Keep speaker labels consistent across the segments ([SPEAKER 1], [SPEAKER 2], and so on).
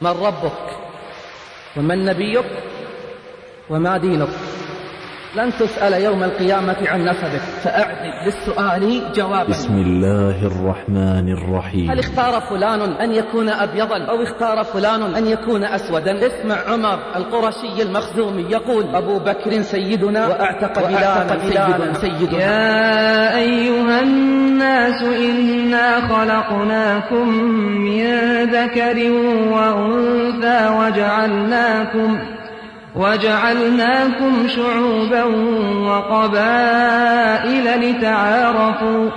[SPEAKER 1] من ربك ومن نبيك وما دينك لن تسأل يوم القيامة عن نسبك فأعد للسؤال جوابا بسم
[SPEAKER 2] الله الرحمن الرحيم هل
[SPEAKER 1] اختار فلان أن يكون أبيضا أو اختار فلان أن يكون أسودا اسمع عمر القرشي المخزومي يقول أبو بكر
[SPEAKER 2] سيدنا وأعتق بلالا سيدنا, سيدنا يا أيها الناس إنا خلقناكم من ذكر وأنثى وجعلناكم وجعلناكم شعوبا وقبائل لتعارفوا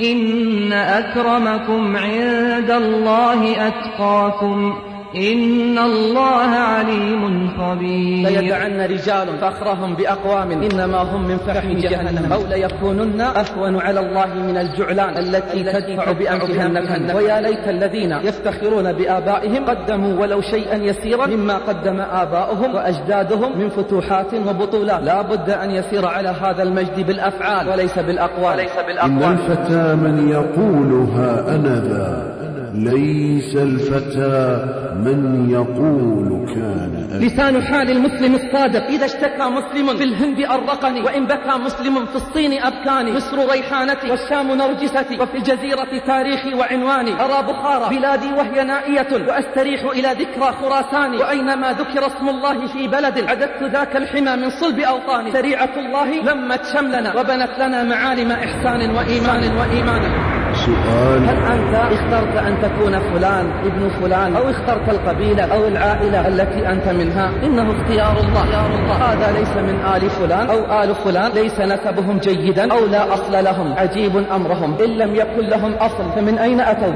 [SPEAKER 2] إن أكرمكم عند الله أتقاكم إن الله عليم خبير ليدعن رجال فخرهم
[SPEAKER 1] بأقوام إنما هم من فحم جهنم أو ليكونن أهون على الله من الجعلان التي تدفع بأمرها النفن ويا ليت الذين يفتخرون بآبائهم قدموا ولو شيئا يسيرا مما قدم آباؤهم وأجدادهم من فتوحات وبطولات لا بد أن يسير على هذا المجد بالأفعال وليس بالأقوال, وليس بالأقوال إن الفتى
[SPEAKER 2] من يقولها أنا ذا ليس الفتى من يقول كان أبي
[SPEAKER 1] لسان حال المسلم الصادق إذا اشتكى مسلم في الهند أرقني وإن بكى مسلم في الصين أبكاني مصر ريحانتي والشام نرجستي وفي الجزيرة تاريخي وعنواني أرى بخارى بلادي وهي نائية وأستريح إلى ذكرى خراساني وأينما ذكر اسم الله في بلد عددت ذاك الحمى من صلب أوطاني شريعة الله لمت شملنا وبنت لنا معالم إحسان وإيمان وإيمان, وإيمان السؤال هل أنت اخترت أن تكون فلان ابن فلان أو اخترت القبيلة أو العائلة التي أنت منها إنه اختيار الله, اختيار الله. هذا ليس من آل فلان أو آل فلان ليس نسبهم جيدا أو لا أصل لهم عجيب أمرهم إن لم يكن لهم أصل فمن أين أتوا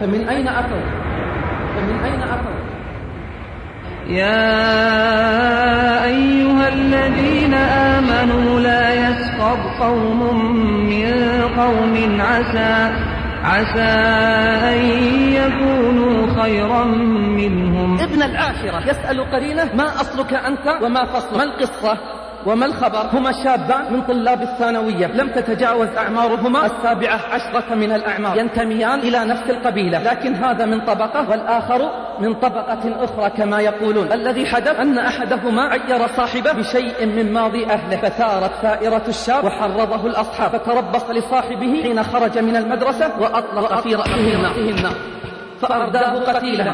[SPEAKER 1] فمن أين أتوا
[SPEAKER 2] فمن أين أتوا يا أيها الذين آمنوا لا يسألون يغتاب قوم من قوم عسى عسى أن يكونوا خيرا
[SPEAKER 1] منهم ابن الآخرة يسأل قرينه ما أصلك أنت وما فصلك ما القصة وما الخبر هما شابان من طلاب الثانوية لم تتجاوز أعمارهما السابعة عشرة من الأعمار ينتميان إلى نفس القبيلة لكن هذا من طبقة والآخر من طبقة أخرى كما يقولون الذي حدث أن أحدهما عير صاحبه بشيء من ماضي أهله فثارت ثائرة الشاب وحرضه الأصحاب فتربص لصاحبه حين خرج من المدرسة وأطلق في رأسه النار فأرداه قتيلا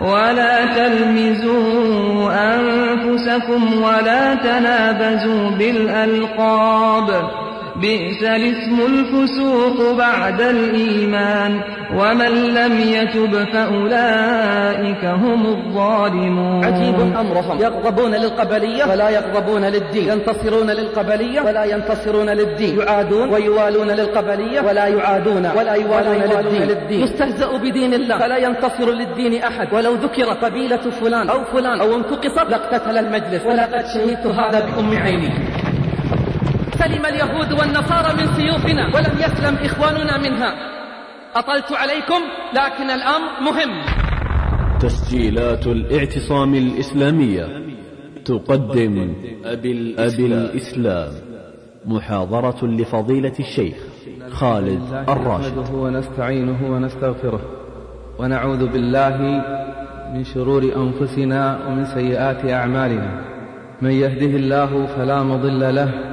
[SPEAKER 2] ولا تلمزوا أنفسكم ولا تنابزوا بالألقاب بئس الاسم الفسوق بعد الإيمان ومن لم يتب فأولئك هم الظالمون عجيب أمرهم يغضبون للقبلية ولا
[SPEAKER 1] يغضبون للدين ينتصرون للقبلية ولا ينتصرون للدين يعادون ويوالون للقبلية ولا يعادون ولا يوالون, ولا للدين. للدين يستهزأ بدين الله فلا ينتصر للدين أحد ولو ذكر قبيلة فلان أو فلان أو انتقصت لاقتتل المجلس ولقد شهدت هذا بأم عيني سلم اليهود والنصارى من سيوفنا ولم يسلم إخواننا منها أطلت عليكم لكن الأمر مهم
[SPEAKER 2] تسجيلات الاعتصام الإسلامية تقدم أبي الإسلام محاضرة لفضيلة الشيخ خالد الراشد
[SPEAKER 1] نحمده ونستعينه ونستغفره ونعوذ بالله من شرور أنفسنا ومن سيئات أعمالنا من يهده الله فلا مضل له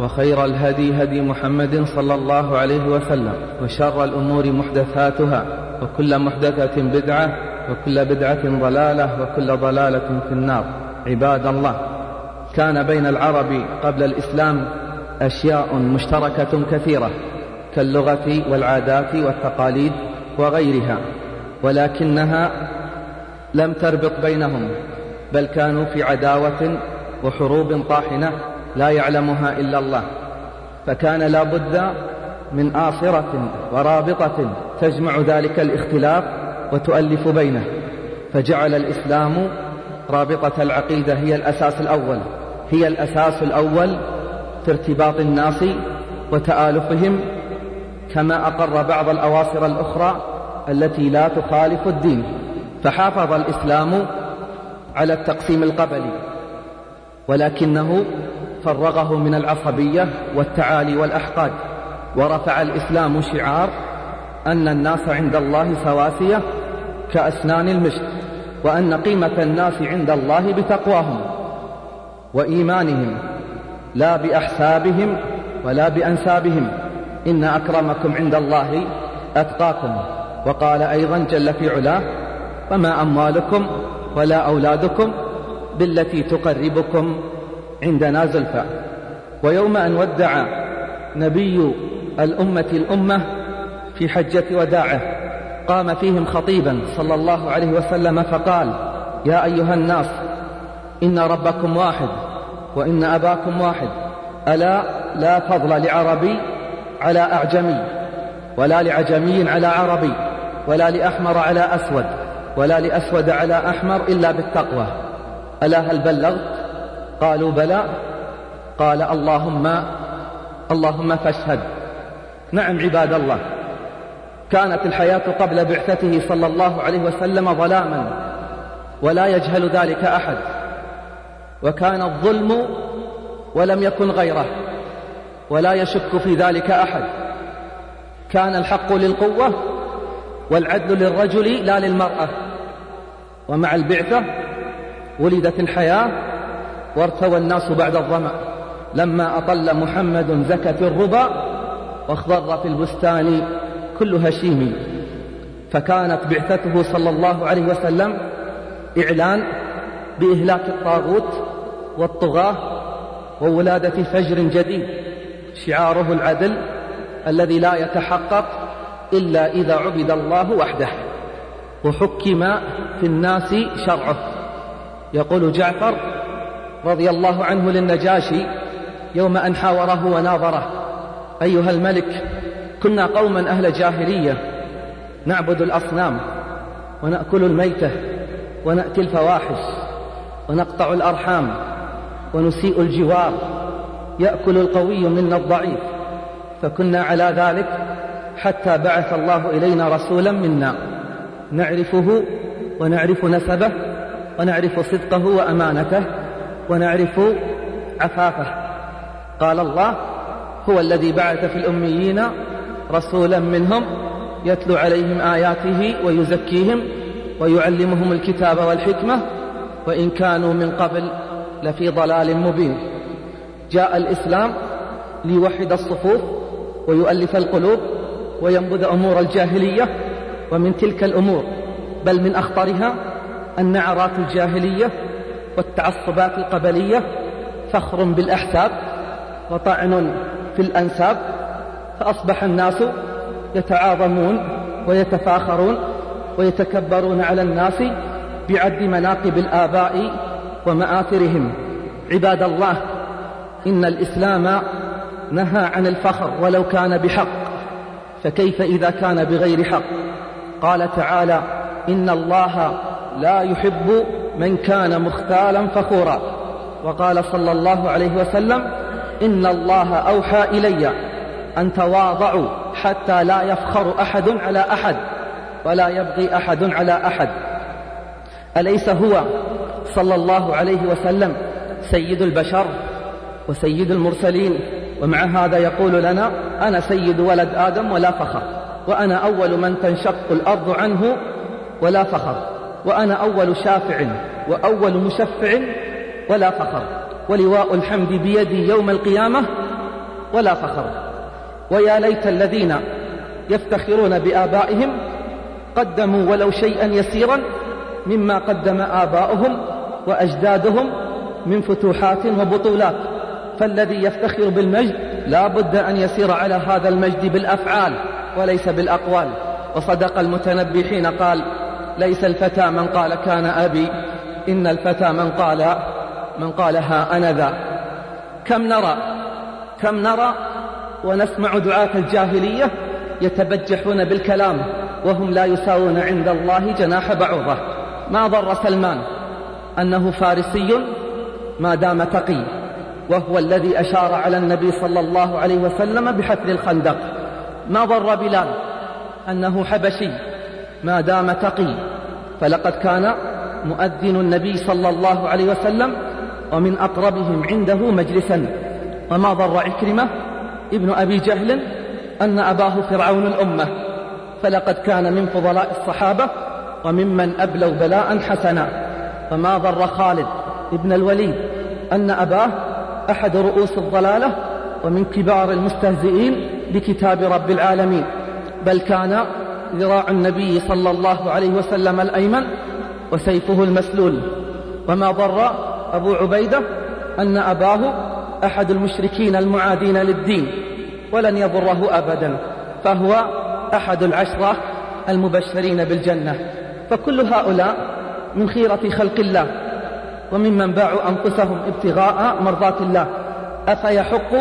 [SPEAKER 1] وخير الهدي هدي محمد صلى الله عليه وسلم وشر الأمور محدثاتها وكل محدثة بدعة وكل بدعة ضلالة وكل ضلالة في النار عباد الله كان بين العرب قبل الإسلام أشياء مشتركة كثيرة كاللغة والعادات والتقاليد وغيرها ولكنها لم تربط بينهم بل كانوا في عداوة وحروب طاحنة لا يعلمها إلا الله فكان لا بد من آصرة ورابطة تجمع ذلك الاختلاف وتؤلف بينه فجعل الإسلام رابطة العقيدة هي الأساس الأول هي الأساس الأول في ارتباط الناس وتآلفهم كما أقر بعض الأواصر الأخرى التي لا تخالف الدين فحافظ الإسلام على التقسيم القبلي ولكنه فرغه من العصبية والتعالي والأحقاد ورفع الإسلام شعار أن الناس عند الله سواسية كأسنان المشط وأن قيمة الناس عند الله بتقواهم وإيمانهم لا بأحسابهم ولا بأنسابهم إن أكرمكم عند الله أتقاكم وقال أيضا جل في علاه فما أموالكم ولا أولادكم بالتي تقربكم عندنا زلفى ويوم أن ودع نبي الأمة الأمة في حجة وداعه قام فيهم خطيبا صلى الله عليه وسلم فقال يا أيها الناس إن ربكم واحد وإن أباكم واحد ألا لا فضل لعربي على أعجمي ولا لعجمي على عربي ولا لأحمر على أسود ولا لأسود على أحمر إلا بالتقوى ألا هل بلغت قالوا بلى قال اللهم اللهم فاشهد نعم عباد الله كانت الحياة قبل بعثته صلى الله عليه وسلم ظلاما ولا يجهل ذلك أحد وكان الظلم ولم يكن غيره ولا يشك في ذلك أحد كان الحق للقوة والعدل للرجل لا للمرأة ومع البعثة ولدت الحياة وارتوى الناس بعد الظمأ لما أطل محمد زكت الربا واخضر في البستان كل هشيم فكانت بعثته صلى الله عليه وسلم إعلان بإهلاك الطاغوت والطغاة وولادة فجر جديد شعاره العدل الذي لا يتحقق إلا إذا عبد الله وحده وحكم في الناس شرعه يقول جعفر رضي الله عنه للنجاشي يوم أن حاوره وناظره أيها الملك كنا قوما أهل جاهلية نعبد الأصنام ونأكل الميتة ونأتي الفواحش ونقطع الأرحام ونسيء الجوار يأكل القوي منا الضعيف فكنا على ذلك حتى بعث الله إلينا رسولا منا نعرفه ونعرف نسبه ونعرف صدقه وأمانته ونعرف عفافه قال الله هو الذي بعث في الأميين رسولا منهم يتلو عليهم آياته ويزكيهم ويعلمهم الكتاب والحكمة وإن كانوا من قبل لفي ضلال مبين جاء الإسلام ليوحد الصفوف ويؤلف القلوب وينبذ أمور الجاهلية ومن تلك الأمور بل من أخطرها النعرات الجاهلية والتعصبات القبلية فخر بالأحساب وطعن في الأنساب فأصبح الناس يتعاظمون ويتفاخرون ويتكبرون على الناس بعد مناقب الآباء ومآثرهم عباد الله إن الإسلام نهى عن الفخر ولو كان بحق فكيف إذا كان بغير حق قال تعالى إن الله لا يحب من كان مختالا فخورا وقال صلى الله عليه وسلم إن الله أوحى إلي أن تواضعوا حتى لا يفخر أحد على أحد ولا يبغي أحد على أحد أليس هو صلى الله عليه وسلم سيد البشر وسيد المرسلين ومع هذا يقول لنا أنا سيد ولد آدم ولا فخر وأنا أول من تنشق الأرض عنه ولا فخر وأنا أول شافع وأول مشفع ولا فخر ولواء الحمد بيدي يوم القيامة ولا فخر ويا ليت الذين يفتخرون بآبائهم قدموا ولو شيئا يسيرا مما قدم آباؤهم وأجدادهم من فتوحات وبطولات فالذي يفتخر بالمجد لا بد أن يسير على هذا المجد بالأفعال وليس بالأقوال وصدق المتنبي حين قال ليس الفتى من قال كان أبي إن الفتى من قال من قال أنا ذا كم نرى كم نرى ونسمع دعاة الجاهلية يتبجحون بالكلام وهم لا يساوون عند الله جناح بعوضة ما ضر سلمان أنه فارسي ما دام تقي وهو الذي أشار على النبي صلى الله عليه وسلم بحفر الخندق ما ضر بلال أنه حبشي ما دام تقي فلقد كان مؤذن النبي صلى الله عليه وسلم ومن أقربهم عنده مجلسا وما ضر عكرمة ابن أبي جهل أن أباه فرعون الأمة فلقد كان من فضلاء الصحابة وممن أبلوا بلاء حسنا فما ضر خالد ابن الوليد أن أباه أحد رؤوس الضلالة ومن كبار المستهزئين بكتاب رب العالمين بل كان ذراع النبي صلى الله عليه وسلم الأيمن وسيفه المسلول وما ضر أبو عبيدة أن أباه أحد المشركين المعادين للدين ولن يضره أبدا فهو أحد العشرة المبشرين بالجنة فكل هؤلاء من خيرة خلق الله وممن باعوا أنفسهم ابتغاء مرضات الله أفيحق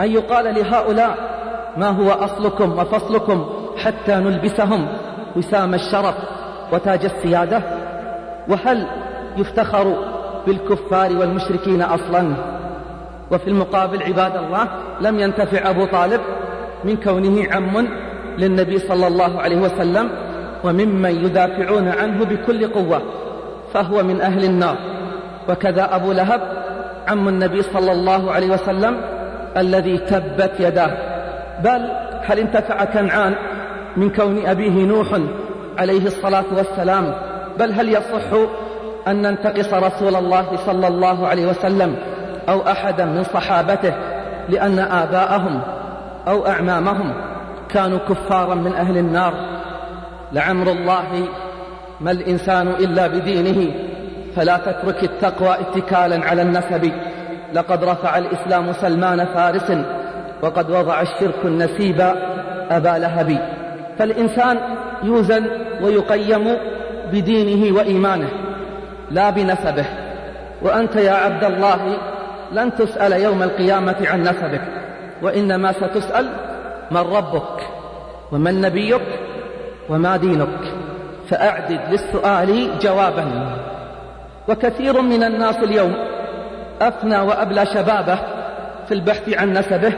[SPEAKER 1] أن يقال لهؤلاء ما هو أصلكم وفصلكم حتى نلبسهم وسام الشرف وتاج السيادة وهل يفتخر بالكفار والمشركين أصلا وفي المقابل عباد الله لم ينتفع أبو طالب من كونه عم للنبي صلى الله عليه وسلم وممن يدافعون عنه بكل قوة فهو من أهل النار وكذا أبو لهب عم النبي صلى الله عليه وسلم الذي تبت يداه بل هل انتفع كنعان من كون أبيه نوح عليه الصلاة والسلام بل هل يصح أن ننتقص رسول الله صلى الله عليه وسلم أو أحدا من صحابته لأن آباءهم أو أعمامهم كانوا كفارا من أهل النار لعمر الله ما الإنسان إلا بدينه فلا تترك التقوى اتكالا على النسب لقد رفع الإسلام سلمان فارس وقد وضع الشرك النسيب أبا لهب فالإنسان يوزن ويقيم بدينه وإيمانه لا بنسبه وأنت يا عبد الله لن تسأل يوم القيامة عن نسبك وإنما ستسأل من ربك ومن نبيك وما دينك فأعدد للسؤال جوابا وكثير من الناس اليوم أفنى وأبلى شبابه في البحث عن نسبه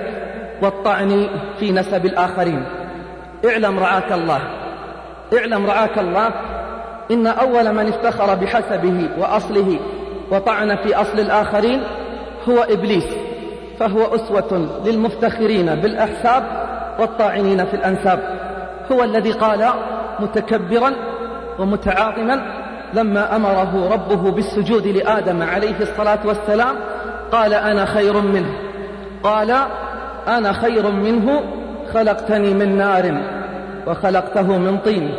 [SPEAKER 1] والطعن في نسب الآخرين اعلم رعاك الله اعلم رعاك الله إن أول من افتخر بحسبه وأصله وطعن في أصل الآخرين هو إبليس فهو أسوة للمفتخرين بالأحساب والطاعنين في الأنساب هو الذي قال متكبرا ومتعاظما لما أمره ربه بالسجود لآدم عليه الصلاة والسلام قال أنا خير منه قال أنا خير منه خلقتني من نار وخلقته من طين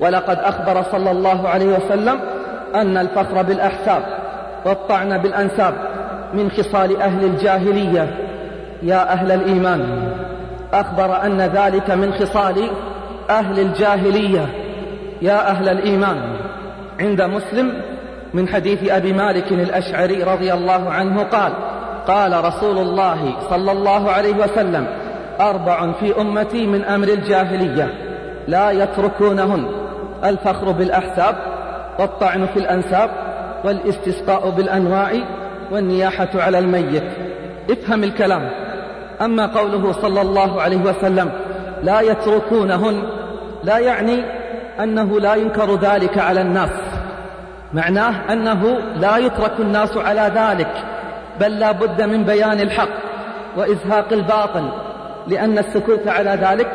[SPEAKER 1] ولقد أخبر صلى الله عليه وسلم أن الفخر بالأحساب والطعن بالأنساب من خصال أهل الجاهلية يا أهل الإيمان أخبر أن ذلك من خصال أهل الجاهلية يا أهل الإيمان عند مسلم من حديث أبي مالك الأشعري رضي الله عنه قال قال رسول الله صلى الله عليه وسلم أربع في أمتي من أمر الجاهلية لا يتركونهن الفخر بالأحساب والطعن في الأنساب والاستسقاء بالأنواع والنياحة على الميت افهم الكلام أما قوله صلى الله عليه وسلم لا يتركونهن لا يعني أنه لا ينكر ذلك على الناس معناه أنه لا يترك الناس على ذلك بل لا بد من بيان الحق وإزهاق الباطل لأن السكوت على ذلك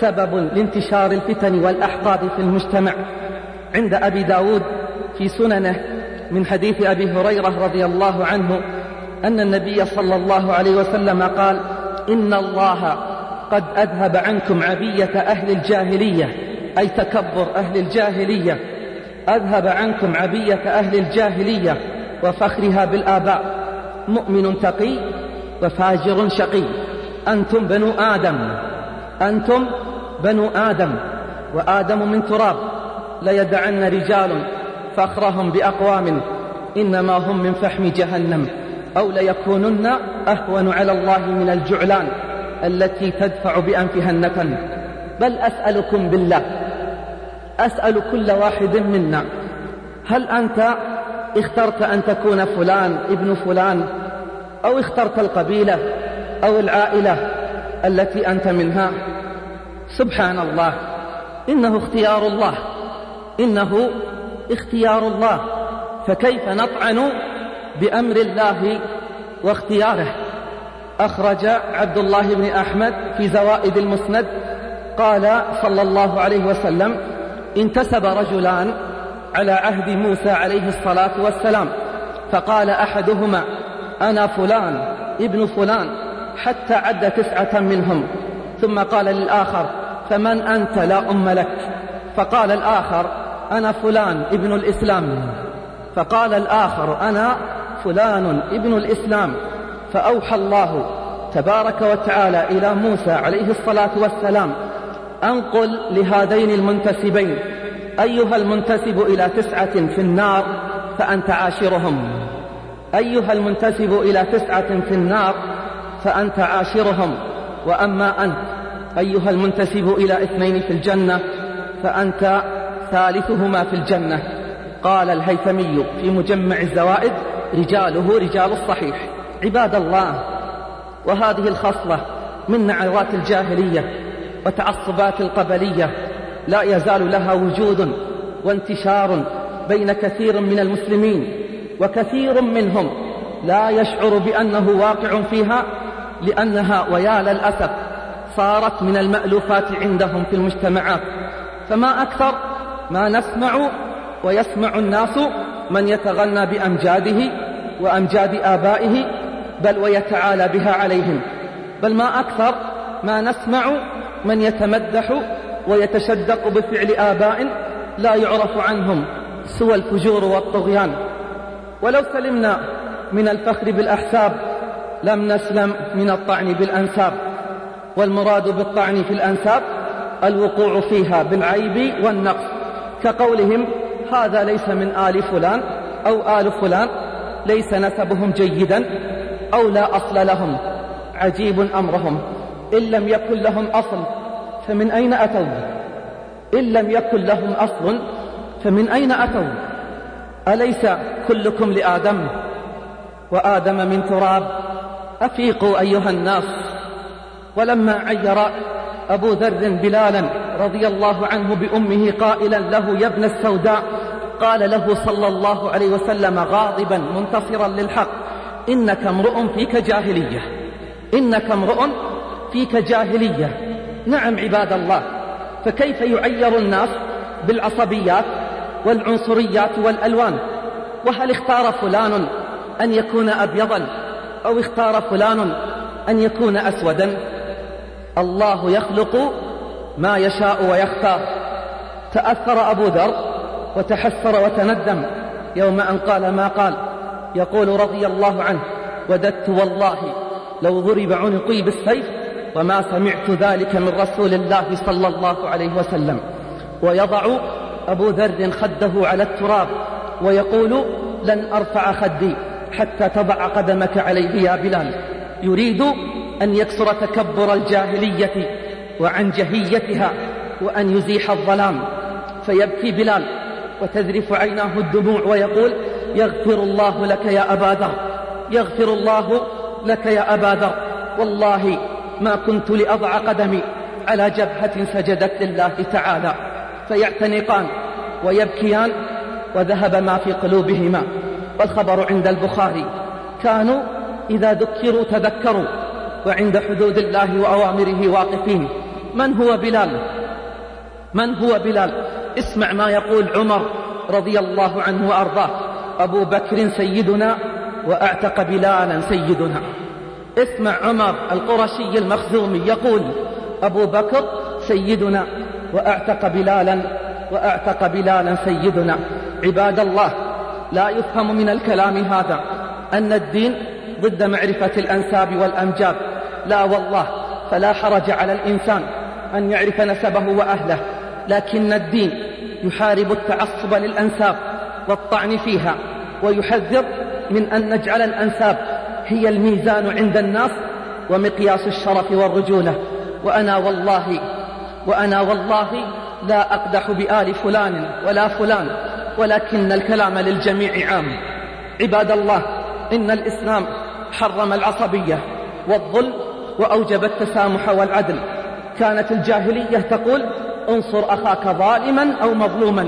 [SPEAKER 1] سبب لانتشار الفتن والأحقاد في المجتمع عند أبي داود في سننه من حديث أبي هريرة رضي الله عنه أن النبي صلى الله عليه وسلم قال إن الله قد أذهب عنكم عبية أهل الجاهلية أي تكبر أهل الجاهلية أذهب عنكم عبية أهل الجاهلية وفخرها بالآباء مؤمن تقي وفاجر شقي أنتم بنو آدم أنتم بنو آدم وآدم من تراب ليدعن رجال فخرهم بأقوام إنما هم من فحم جهنم أو ليكونن أهون على الله من الجعلان التي تدفع بأنفها النتن بل أسألكم بالله أسأل كل واحد منا هل أنت اخترت أن تكون فلان ابن فلان أو اخترت القبيلة أو العائلة التي أنت منها سبحان الله إنه اختيار الله إنه اختيار الله فكيف نطعن بأمر الله واختياره أخرج عبد الله بن أحمد في زوائد المسند قال صلى الله عليه وسلم انتسب رجلان على عهد موسى عليه الصلاة والسلام فقال أحدهما أنا فلان ابن فلان حتى عد تسعة منهم ثم قال للآخر فمن أنت لا أم لك فقال الآخر أنا فلان ابن الإسلام فقال الآخر أنا فلان ابن الإسلام فأوحى الله تبارك وتعالى إلى موسى عليه الصلاة والسلام أنقل لهذين المنتسبين أيها المنتسب إلى تسعة في النار فأنت عاشرهم أيها المنتسب إلى تسعة في النار فأنت عاشرهم وأما أنت أيها المنتسب إلى اثنين في الجنة فأنت ثالثهما في الجنة قال الهيثمي في مجمع الزوائد رجاله رجال الصحيح عباد الله وهذه الخصلة من نعرات الجاهلية وتعصبات القبلية لا يزال لها وجود وانتشار بين كثير من المسلمين وكثير منهم لا يشعر بأنه واقع فيها لأنها ويا للأسف صارت من المألوفات عندهم في المجتمعات فما أكثر ما نسمع ويسمع الناس من يتغنى بأمجاده وأمجاد آبائه بل ويتعالى بها عليهم بل ما أكثر ما نسمع من يتمدح ويتشدق بفعل آباء لا يعرف عنهم سوى الفجور والطغيان ولو سلمنا من الفخر بالأحساب لم نسلم من الطعن بالأنساب والمراد بالطعن في الأنساب الوقوع فيها بالعيب والنقص كقولهم هذا ليس من آل فلان أو آل فلان ليس نسبهم جيدا أو لا أصل لهم عجيب أمرهم إن لم يكن لهم أصل فمن أين أتوا إن لم يكن لهم أصل فمن أين أتوا أليس كلكم لآدم وآدم من تراب أفيقوا أيها الناس ولما عير أبو ذر بلالا رضي الله عنه بأمه قائلا له يا ابن السوداء قال له صلى الله عليه وسلم غاضبا منتصرا للحق إنك امرؤ فيك جاهلية إنك امرؤ فيك جاهلية نعم عباد الله فكيف يعير الناس بالعصبيات والعنصريات والألوان وهل اختار فلان أن يكون أبيضا أو اختار فلان أن يكون أسودا الله يخلق ما يشاء ويختار تأثر أبو ذر وتحسر وتندم يوم أن قال ما قال يقول رضي الله عنه وددت والله لو ضرب عنقي بالسيف وما سمعت ذلك من رسول الله صلى الله عليه وسلم ويضع أبو ذر خده على التراب ويقول لن أرفع خدي حتى تضع قدمك عليه يا بلال يريد أن يكسر تكبر الجاهلية وعن جهيتها وأن يزيح الظلام فيبكي بلال وتذرف عيناه الدموع ويقول يغفر الله لك يا أبا ذر يغفر الله لك يا أبا ذر والله ما كنت لأضع قدمي على جبهة سجدت لله تعالى فيعتنقان ويبكيان وذهب ما في قلوبهما والخبر عند البخاري كانوا إذا ذكروا تذكروا وعند حدود الله وأوامره واقفين من هو بلال من هو بلال اسمع ما يقول عمر رضي الله عنه وأرضاه أبو بكر سيدنا وأعتق بلالا سيدنا اسمع عمر القرشي المخزومي يقول أبو بكر سيدنا وأعتق بلالا وأعتق بلالا سيدنا عباد الله لا يفهم من الكلام هذا أن الدين ضد معرفة الأنساب والأمجاد لا والله فلا حرج على الإنسان أن يعرف نسبه وأهله لكن الدين يحارب التعصب للأنساب والطعن فيها ويحذر من أن نجعل الأنساب هي الميزان عند الناس ومقياس الشرف والرجولة وأنا والله وأنا والله لا أقدح بآل فلان ولا فلان ولكن الكلام للجميع عام عباد الله إن الإسلام حرم العصبية والظلم وأوجب التسامح والعدل كانت الجاهلية تقول انصر أخاك ظالما أو مظلوما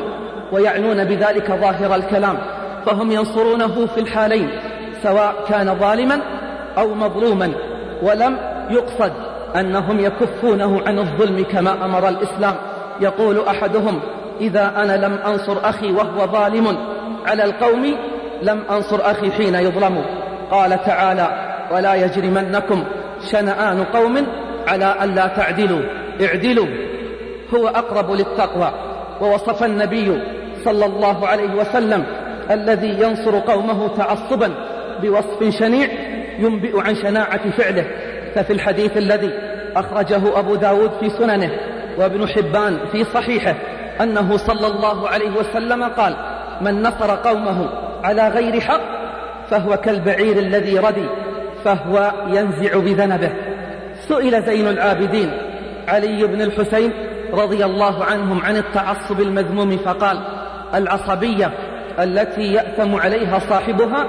[SPEAKER 1] ويعنون بذلك ظاهر الكلام فهم ينصرونه في الحالين سواء كان ظالما أو مظلوما ولم يقصد أنهم يكفونه عن الظلم كما أمر الإسلام يقول أحدهم إذا أنا لم أنصر أخي وهو ظالم على القوم لم أنصر أخي حين يظلم قال تعالى ولا يجرمنكم شنآن قوم على ألا تعدلوا اعدلوا هو أقرب للتقوى ووصف النبي صلى الله عليه وسلم الذي ينصر قومه تعصبا بوصف شنيع ينبئ عن شناعة فعله ففي الحديث الذي أخرجه أبو داود في سننه وابن حبان في صحيحه أنه صلى الله عليه وسلم قال من نصر قومه على غير حق فهو كالبعير الذي ردي فهو ينزع بذنبه سئل زين العابدين علي بن الحسين رضي الله عنهم عن التعصب المذموم فقال العصبية التي يأثم عليها صاحبها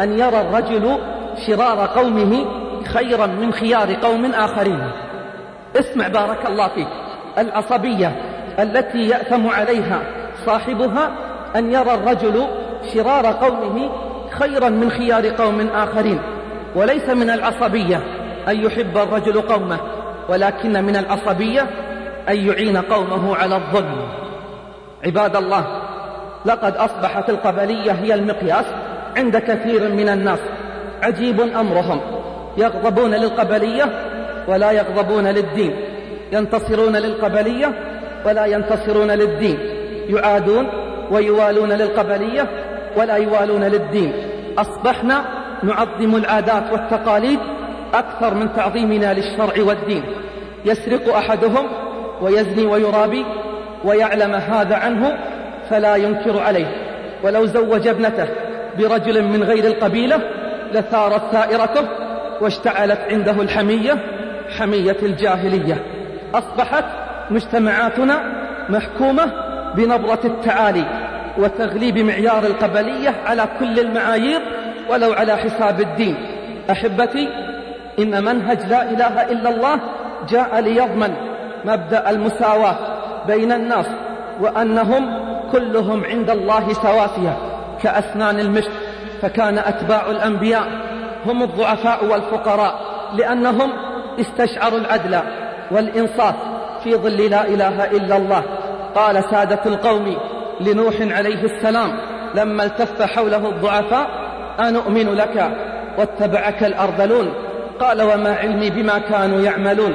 [SPEAKER 1] أن يرى الرجل شرار قومه خيرا من خيار قوم آخرين اسمع بارك الله فيك العصبية التي يأثم عليها صاحبها أن يرى الرجل شرار قومه خيرا من خيار قوم آخرين وليس من العصبية أن يحب الرجل قومه ولكن من العصبية أن يعين قومه على الظلم عباد الله لقد أصبحت القبلية هي المقياس عند كثير من الناس عجيب أمرهم يغضبون للقبلية ولا يغضبون للدين ينتصرون للقبلية ولا ينتصرون للدين يعادون ويوالون للقبلية ولا يوالون للدين أصبحنا نعظم العادات والتقاليد أكثر من تعظيمنا للشرع والدين يسرق أحدهم ويزني ويرابي ويعلم هذا عنه فلا ينكر عليه ولو زوج ابنته برجل من غير القبيلة لثارت ثائرته واشتعلت عنده الحمية حمية الجاهلية أصبحت مجتمعاتنا محكومة بنبرة التعالي وتغليب معيار القبلية على كل المعايير ولو على حساب الدين أحبتي إن منهج لا إله إلا الله جاء ليضمن مبدأ المساواة بين الناس وأنهم كلهم عند الله سواسية كأسنان المشت فكان أتباع الأنبياء هم الضعفاء والفقراء لأنهم استشعروا العدل والإنصاف في ظل لا إله إلا الله قال سادة القوم لنوح عليه السلام لما التف حوله الضعفاء أنؤمن لك واتبعك الأرذلون قال وما علمي بما كانوا يعملون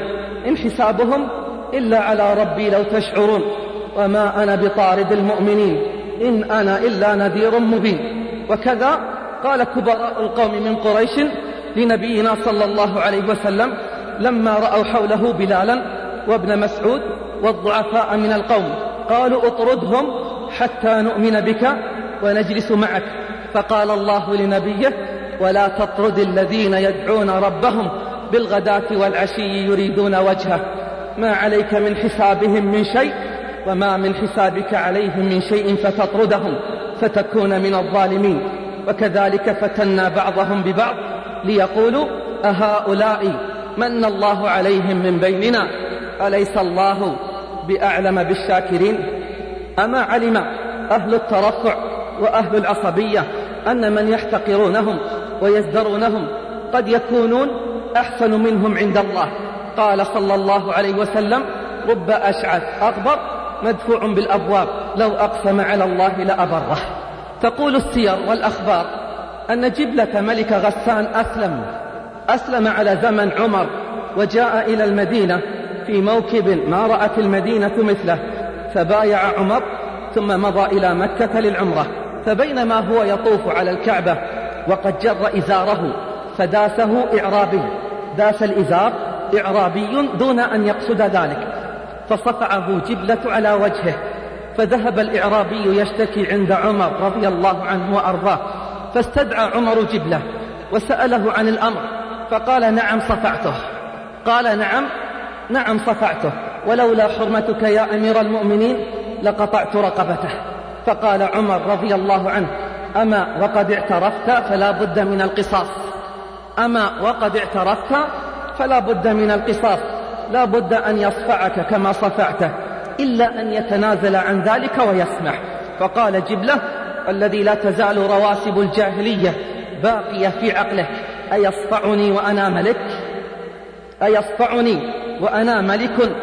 [SPEAKER 1] إن حسابهم إلا على ربي لو تشعرون وما أنا بطارد المؤمنين إن أنا إلا نذير مبين وكذا قال كبراء القوم من قريش لنبينا صلى الله عليه وسلم لما رأوا حوله بلالا وابن مسعود والضعفاء من القوم قالوا اطردهم حتى نؤمن بك ونجلس معك فقال الله لنبيه ولا تطرد الذين يدعون ربهم بالغداة والعشي يريدون وجهه ما عليك من حسابهم من شيء وما من حسابك عليهم من شيء فتطردهم فتكون من الظالمين وكذلك فتنا بعضهم ببعض ليقولوا أهؤلاء من الله عليهم من بيننا أليس الله بأعلم بالشاكرين أما علم أهل الترفع وأهل العصبية أن من يحتقرونهم ويزدرونهم قد يكونون أحسن منهم عند الله قال صلى الله عليه وسلم رب أشعث أغبر مدفوع بالأبواب لو أقسم على الله لأبره تقول السير والأخبار أن جبلة ملك غسان أسلم أسلم على زمن عمر وجاء إلى المدينة في موكب ما رأت المدينة مثله فبايع عمر ثم مضى إلى مكة للعمرة فبينما هو يطوف على الكعبة وقد جر إزاره فداسه إعرابي داس الإزار إعرابي دون أن يقصد ذلك فصفعه جبلة على وجهه فذهب الإعرابي يشتكي عند عمر رضي الله عنه وأرضاه فاستدعى عمر جبلة وسأله عن الأمر فقال نعم صفعته قال نعم نعم صفعته ولولا حرمتك يا أمير المؤمنين لقطعت رقبته فقال عمر رضي الله عنه أما وقد اعترفت فلا بد من القصاص أما وقد اعترفت فلا بد من القصاص لا بد أن يصفعك كما صفعته إلا أن يتنازل عن ذلك ويسمح فقال جبله الذي لا تزال رواسب الجاهلية باقية في عقله أيصفعني وأنا ملك أيصفعني وأنا ملك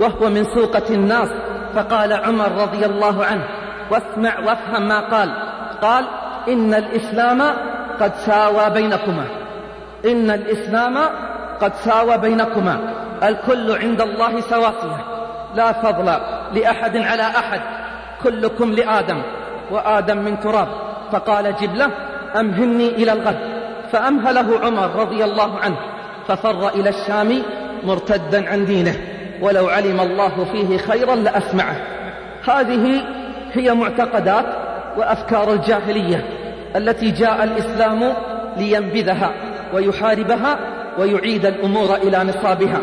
[SPEAKER 1] وهو من سوقة الناس فقال عمر رضي الله عنه واسمع وافهم ما قال قال إن الإسلام قد ساوى بينكما إن الإسلام قد ساوى بينكما الكل عند الله سواسية لا فضل لأحد على أحد كلكم لآدم وآدم من تراب فقال جبلة أمهلني إلى الغد فأمهله عمر رضي الله عنه ففر إلى الشام مرتدا عن دينه ولو علم الله فيه خيرا لأسمعه هذه هي معتقدات وأفكار الجاهلية التي جاء الإسلام لينبذها ويحاربها ويعيد الأمور إلى نصابها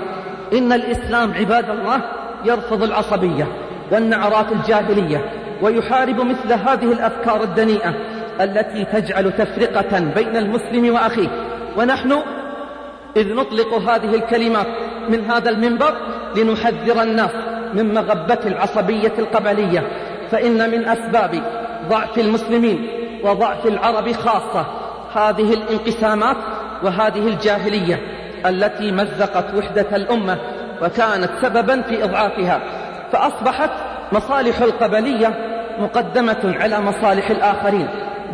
[SPEAKER 1] إن الإسلام عباد الله يرفض العصبية والنعرات الجاهلية ويحارب مثل هذه الأفكار الدنيئة التي تجعل تفرقة بين المسلم وأخيه ونحن إذ نطلق هذه الكلمات من هذا المنبر لنحذر الناس من مغبة العصبية القبلية فإن من أسباب ضعف المسلمين وضعف العرب خاصة هذه الانقسامات وهذه الجاهلية التي مزقت وحدة الأمة وكانت سببا في إضعافها فأصبحت مصالح القبلية مقدمة على مصالح الآخرين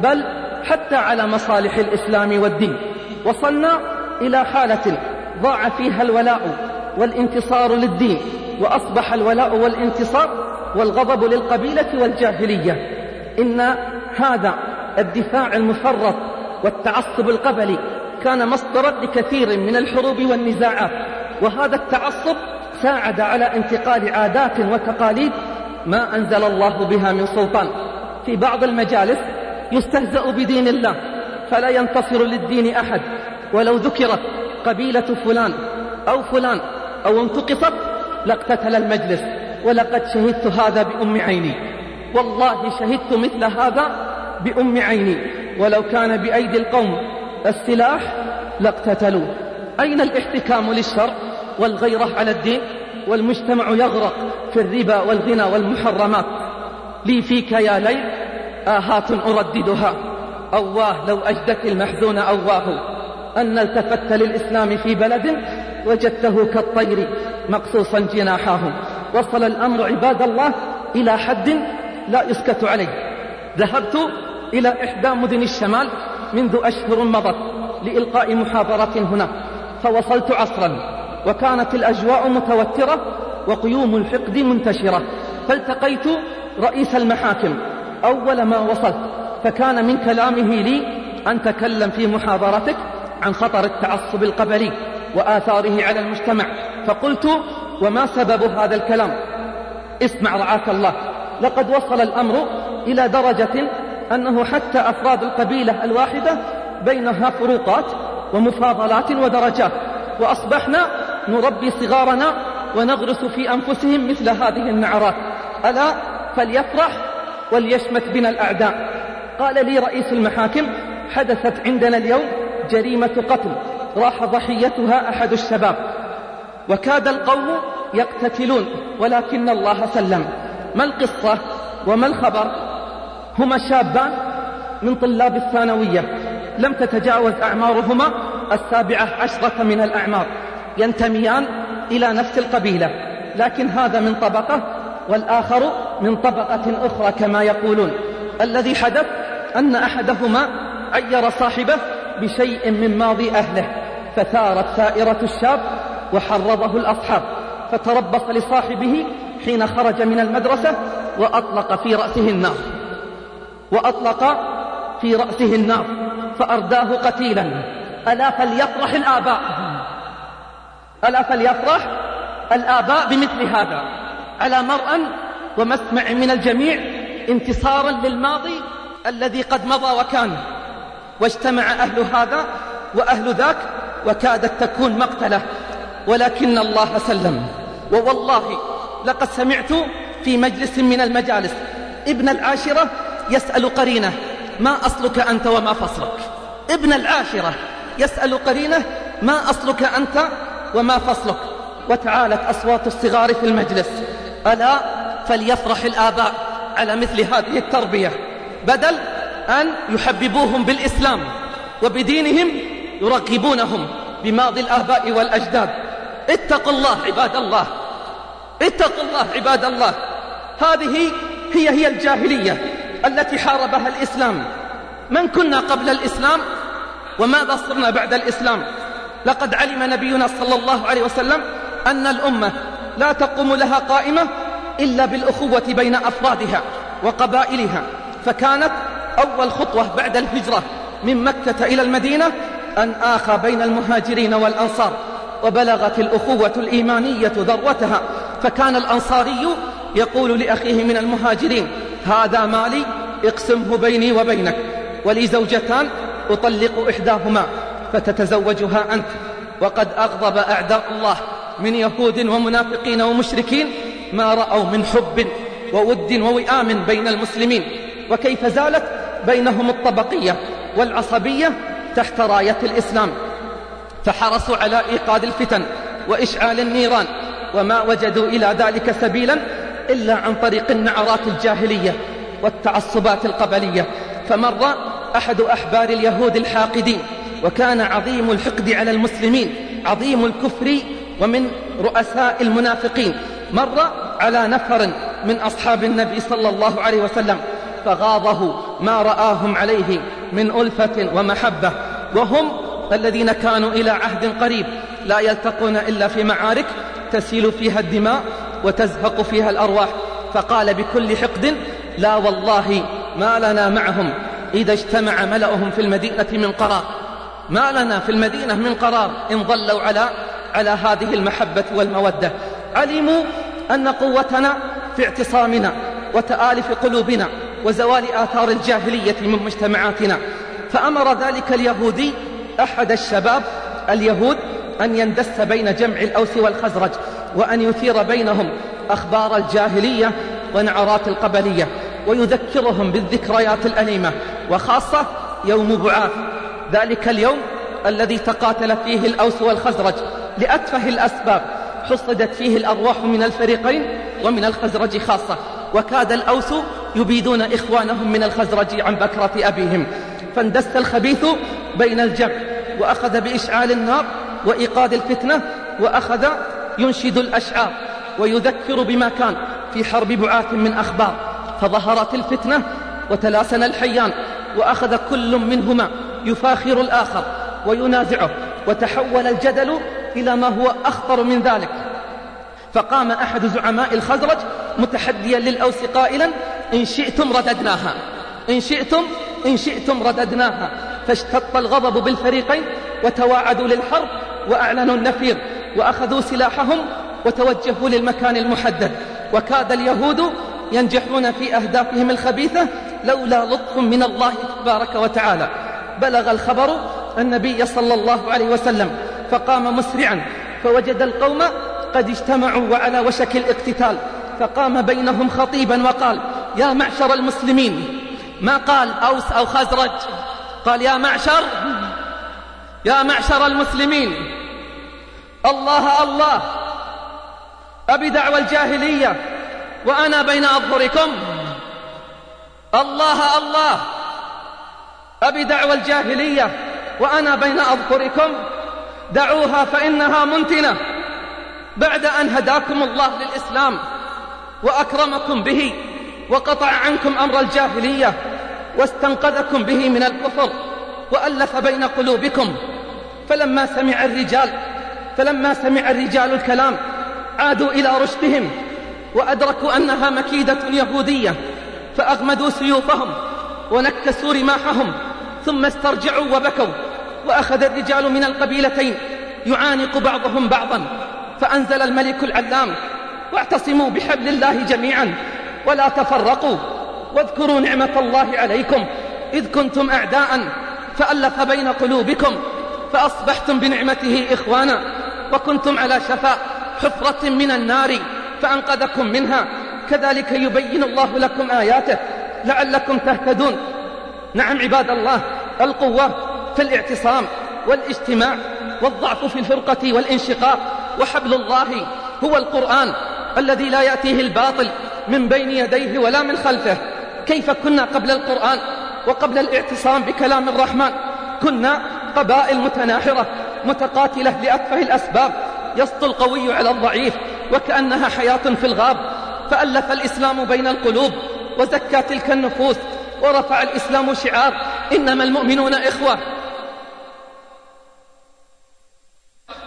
[SPEAKER 1] بل حتى على مصالح الإسلام والدين وصلنا إلى حالة ضاع فيها الولاء والانتصار للدين وأصبح الولاء والانتصار والغضب للقبيلة والجاهلية إن هذا الدفاع المفرط والتعصب القبلي كان مصدرا لكثير من الحروب والنزاعات وهذا التعصب ساعد على انتقال عادات وتقاليد ما أنزل الله بها من سلطان في بعض المجالس يستهزأ بدين الله فلا ينتصر للدين أحد ولو ذكرت قبيلة فلان أو فلان أو انتقصت لاقتتل المجلس ولقد شهدت هذا بأم عيني والله شهدت مثل هذا بأم عيني ولو كان بأيدي القوم السلاح لاقتتلوا أين الاحتكام للشر والغيرة على الدين والمجتمع يغرق في الربا والغنى والمحرمات لي فيك يا ليل آهات أرددها أواه لو أجدك المحزون أواه أن التفت للإسلام في بلد وجدته كالطير مقصوصا جناحاه وصل الأمر عباد الله إلى حد لا يسكت عليه ذهبت إلى إحدى مدن الشمال منذ أشهر مضت لإلقاء محاضرة هنا فوصلت عصرا وكانت الأجواء متوترة وقيوم الحقد منتشرة فالتقيت رئيس المحاكم أول ما وصلت فكان من كلامه لي أن تكلم في محاضرتك عن خطر التعصب القبلي وآثاره على المجتمع فقلت وما سبب هذا الكلام اسمع رعاك الله لقد وصل الأمر إلى درجة أنه حتى أفراد القبيلة الواحدة بينها فروقات ومفاضلات ودرجات وأصبحنا نربي صغارنا ونغرس في أنفسهم مثل هذه النعرات ألا فليفرح وليشمت بنا الأعداء قال لي رئيس المحاكم حدثت عندنا اليوم جريمة قتل راح ضحيتها أحد الشباب وكاد القوم يقتتلون ولكن الله سلم ما القصة وما الخبر هما شابان من طلاب الثانوية لم تتجاوز أعمارهما السابعة عشرة من الأعمار ينتميان إلى نفس القبيلة لكن هذا من طبقة والآخر من طبقة أخرى كما يقولون الذي حدث أن أحدهما عير صاحبه بشيء من ماضي أهله فثارت ثائرة الشاب وحرضه الأصحاب فتربص لصاحبه حين خرج من المدرسة وأطلق في رأسه النار وأطلق في رأسه النار فأرداه قتيلا ألا فليفرح الآباء ألا فليفرح الآباء بمثل هذا على مرأى ومسمع من الجميع انتصارا للماضي الذي قد مضى وكان واجتمع أهل هذا وأهل ذاك وكادت تكون مقتله ولكن الله سلم ووالله لقد سمعت في مجلس من المجالس ابن العاشرة يسأل قرينه ما أصلك أنت وما فصلك ابن العاشرة يسأل قرينه ما أصلك أنت وما فصلك وتعالت أصوات الصغار في المجلس ألا فليفرح الآباء على مثل هذه التربية بدل أن يحببوهم بالإسلام وبدينهم يرغبونهم بماضي الآباء والأجداد اتقوا الله عباد الله اتقوا الله عباد الله هذه هي هي الجاهلية التي حاربها الإسلام من كنا قبل الإسلام وماذا صرنا بعد الإسلام لقد علم نبينا صلى الله عليه وسلم أن الأمة لا تقوم لها قائمة إلا بالأخوة بين أفرادها وقبائلها فكانت أول خطوة بعد الهجرة من مكة إلى المدينة أن آخى بين المهاجرين والأنصار وبلغت الأخوة الإيمانية ذروتها فكان الأنصاري يقول لأخيه من المهاجرين هذا مالي اقسمه بيني وبينك ولي زوجتان أطلق إحداهما فتتزوجها أنت وقد أغضب أعداء الله من يهود ومنافقين ومشركين ما رأوا من حب وود ووئام بين المسلمين وكيف زالت بينهم الطبقية والعصبية تحت راية الإسلام فحرصوا على إيقاد الفتن وإشعال النيران وما وجدوا إلى ذلك سبيلا إلا عن طريق النعرات الجاهلية والتعصبات القبلية فمر أحد أحبار اليهود الحاقدين وكان عظيم الحقد على المسلمين عظيم الكفر ومن رؤساء المنافقين مر على نفر من أصحاب النبي صلى الله عليه وسلم فغاضه ما رآهم عليه من ألفة ومحبة وهم الذين كانوا إلى عهد قريب لا يلتقون إلا في معارك تسيل فيها الدماء وتزهق فيها الأرواح فقال بكل حقد لا والله ما لنا معهم إذا اجتمع ملأهم في المدينة من قرار ما لنا في المدينة من قرار إن ظلوا على على هذه المحبة والمودة علموا أن قوتنا في اعتصامنا وتآلف قلوبنا وزوال آثار الجاهلية من مجتمعاتنا فأمر ذلك اليهودي أحد الشباب اليهود أن يندس بين جمع الأوس والخزرج وأن يثير بينهم أخبار الجاهلية ونعرات القبلية ويذكرهم بالذكريات الأليمة وخاصة يوم بعاث ذلك اليوم الذي تقاتل فيه الأوس والخزرج لأتفه الأسباب حصدت فيه الأرواح من الفريقين ومن الخزرج خاصة وكاد الأوس يبيدون إخوانهم من الخزرج عن بكرة أبيهم فاندست الخبيث بين الجمع وأخذ بإشعال النار وإيقاد الفتنة وأخذ ينشد الأشعار ويذكر بما كان في حرب بعاث من أخبار فظهرت الفتنة وتلاسن الحيان وأخذ كل منهما يفاخر الآخر وينازعه وتحول الجدل إلى ما هو أخطر من ذلك فقام أحد زعماء الخزرج متحديا للأوس قائلا إن شئتم رددناها إن شئتم إن شئتم رددناها فاشتط الغضب بالفريقين وتواعدوا للحرب وأعلنوا النفير وأخذوا سلاحهم وتوجهوا للمكان المحدد وكاد اليهود ينجحون في أهدافهم الخبيثة لولا لطف من الله تبارك وتعالى بلغ الخبر النبي صلى الله عليه وسلم فقام مسرعا فوجد القوم قد اجتمعوا وعلى وشك الاقتتال فقام بينهم خطيبا وقال يا معشر المسلمين ما قال أوس أو خزرج قال يا معشر يا معشر المسلمين الله الله أبي دعوى الجاهلية وأنا بين أظهركم الله الله أبي دعوى الجاهلية وأنا بين أظهركم دعوها فإنها منتنة بعد أن هداكم الله للإسلام وأكرمكم به وقطع عنكم أمر الجاهلية واستنقذكم به من الكفر وألف بين قلوبكم فلما سمع الرجال فلما سمع الرجال الكلام عادوا إلى رشدهم وأدركوا أنها مكيدة يهودية فأغمدوا سيوفهم ونكسوا رماحهم ثم استرجعوا وبكوا وأخذ الرجال من القبيلتين يعانق بعضهم بعضا فأنزل الملك العلام واعتصموا بحبل الله جميعا ولا تفرقوا واذكروا نعمة الله عليكم إذ كنتم أعداء فألف بين قلوبكم فأصبحتم بنعمته إخوانا وكنتم على شفا حفرة من النار فأنقذكم منها كذلك يبين الله لكم آياته لعلكم تهتدون نعم عباد الله القوة في الاعتصام والاجتماع والضعف في الفرقة والانشقاق وحبل الله هو القرآن الذي لا يأتيه الباطل من بين يديه ولا من خلفه كيف كنا قبل القرآن وقبل الاعتصام بكلام الرحمن كنا قبائل متناحرة متقاتلة لأتفه الأسباب يسطو القوي على الضعيف وكأنها حياة في الغاب فألف الإسلام بين القلوب وزكى تلك النفوس ورفع الإسلام شعار إنما المؤمنون إخوة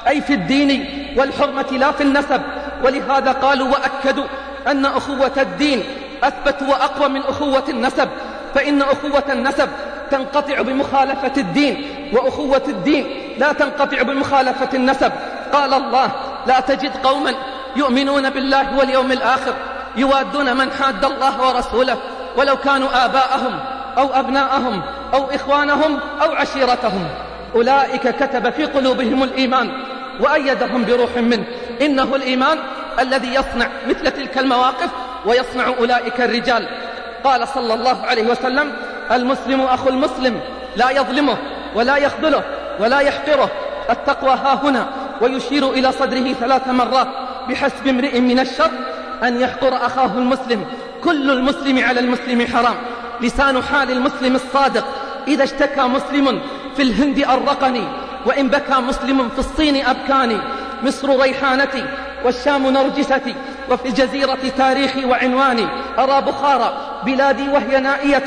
[SPEAKER 1] أي في الدين والحرمة لا في النسب ولهذا قالوا وأكدوا أن أخوة الدين أثبت وأقوى من أخوة النسب فإن أخوة النسب تنقطع بمخالفة الدين وأخوة الدين لا تنقطع بمخالفة النسب قال الله لا تجد قوما يؤمنون بالله واليوم الآخر يوادون من حاد الله ورسوله ولو كانوا آباءهم أو أبناءهم أو إخوانهم أو عشيرتهم أولئك كتب في قلوبهم الإيمان وأيدهم بروح منه إنه الإيمان الذي يصنع مثل تلك المواقف ويصنع أولئك الرجال قال صلى الله عليه وسلم المسلم أخو المسلم لا يظلمه ولا يخذله ولا يحقره التقوى ها هنا ويشير إلى صدره ثلاث مرات بحسب امرئ من الشر أن يحقر أخاه المسلم كل المسلم على المسلم حرام لسان حال المسلم الصادق إذا اشتكى مسلم في الهند أرقني وإن بكى مسلم في الصين أبكاني مصر ريحانتي والشام نرجستي وفي الجزيرة تاريخي وعنواني أرى بخارى بلادي وهي نائية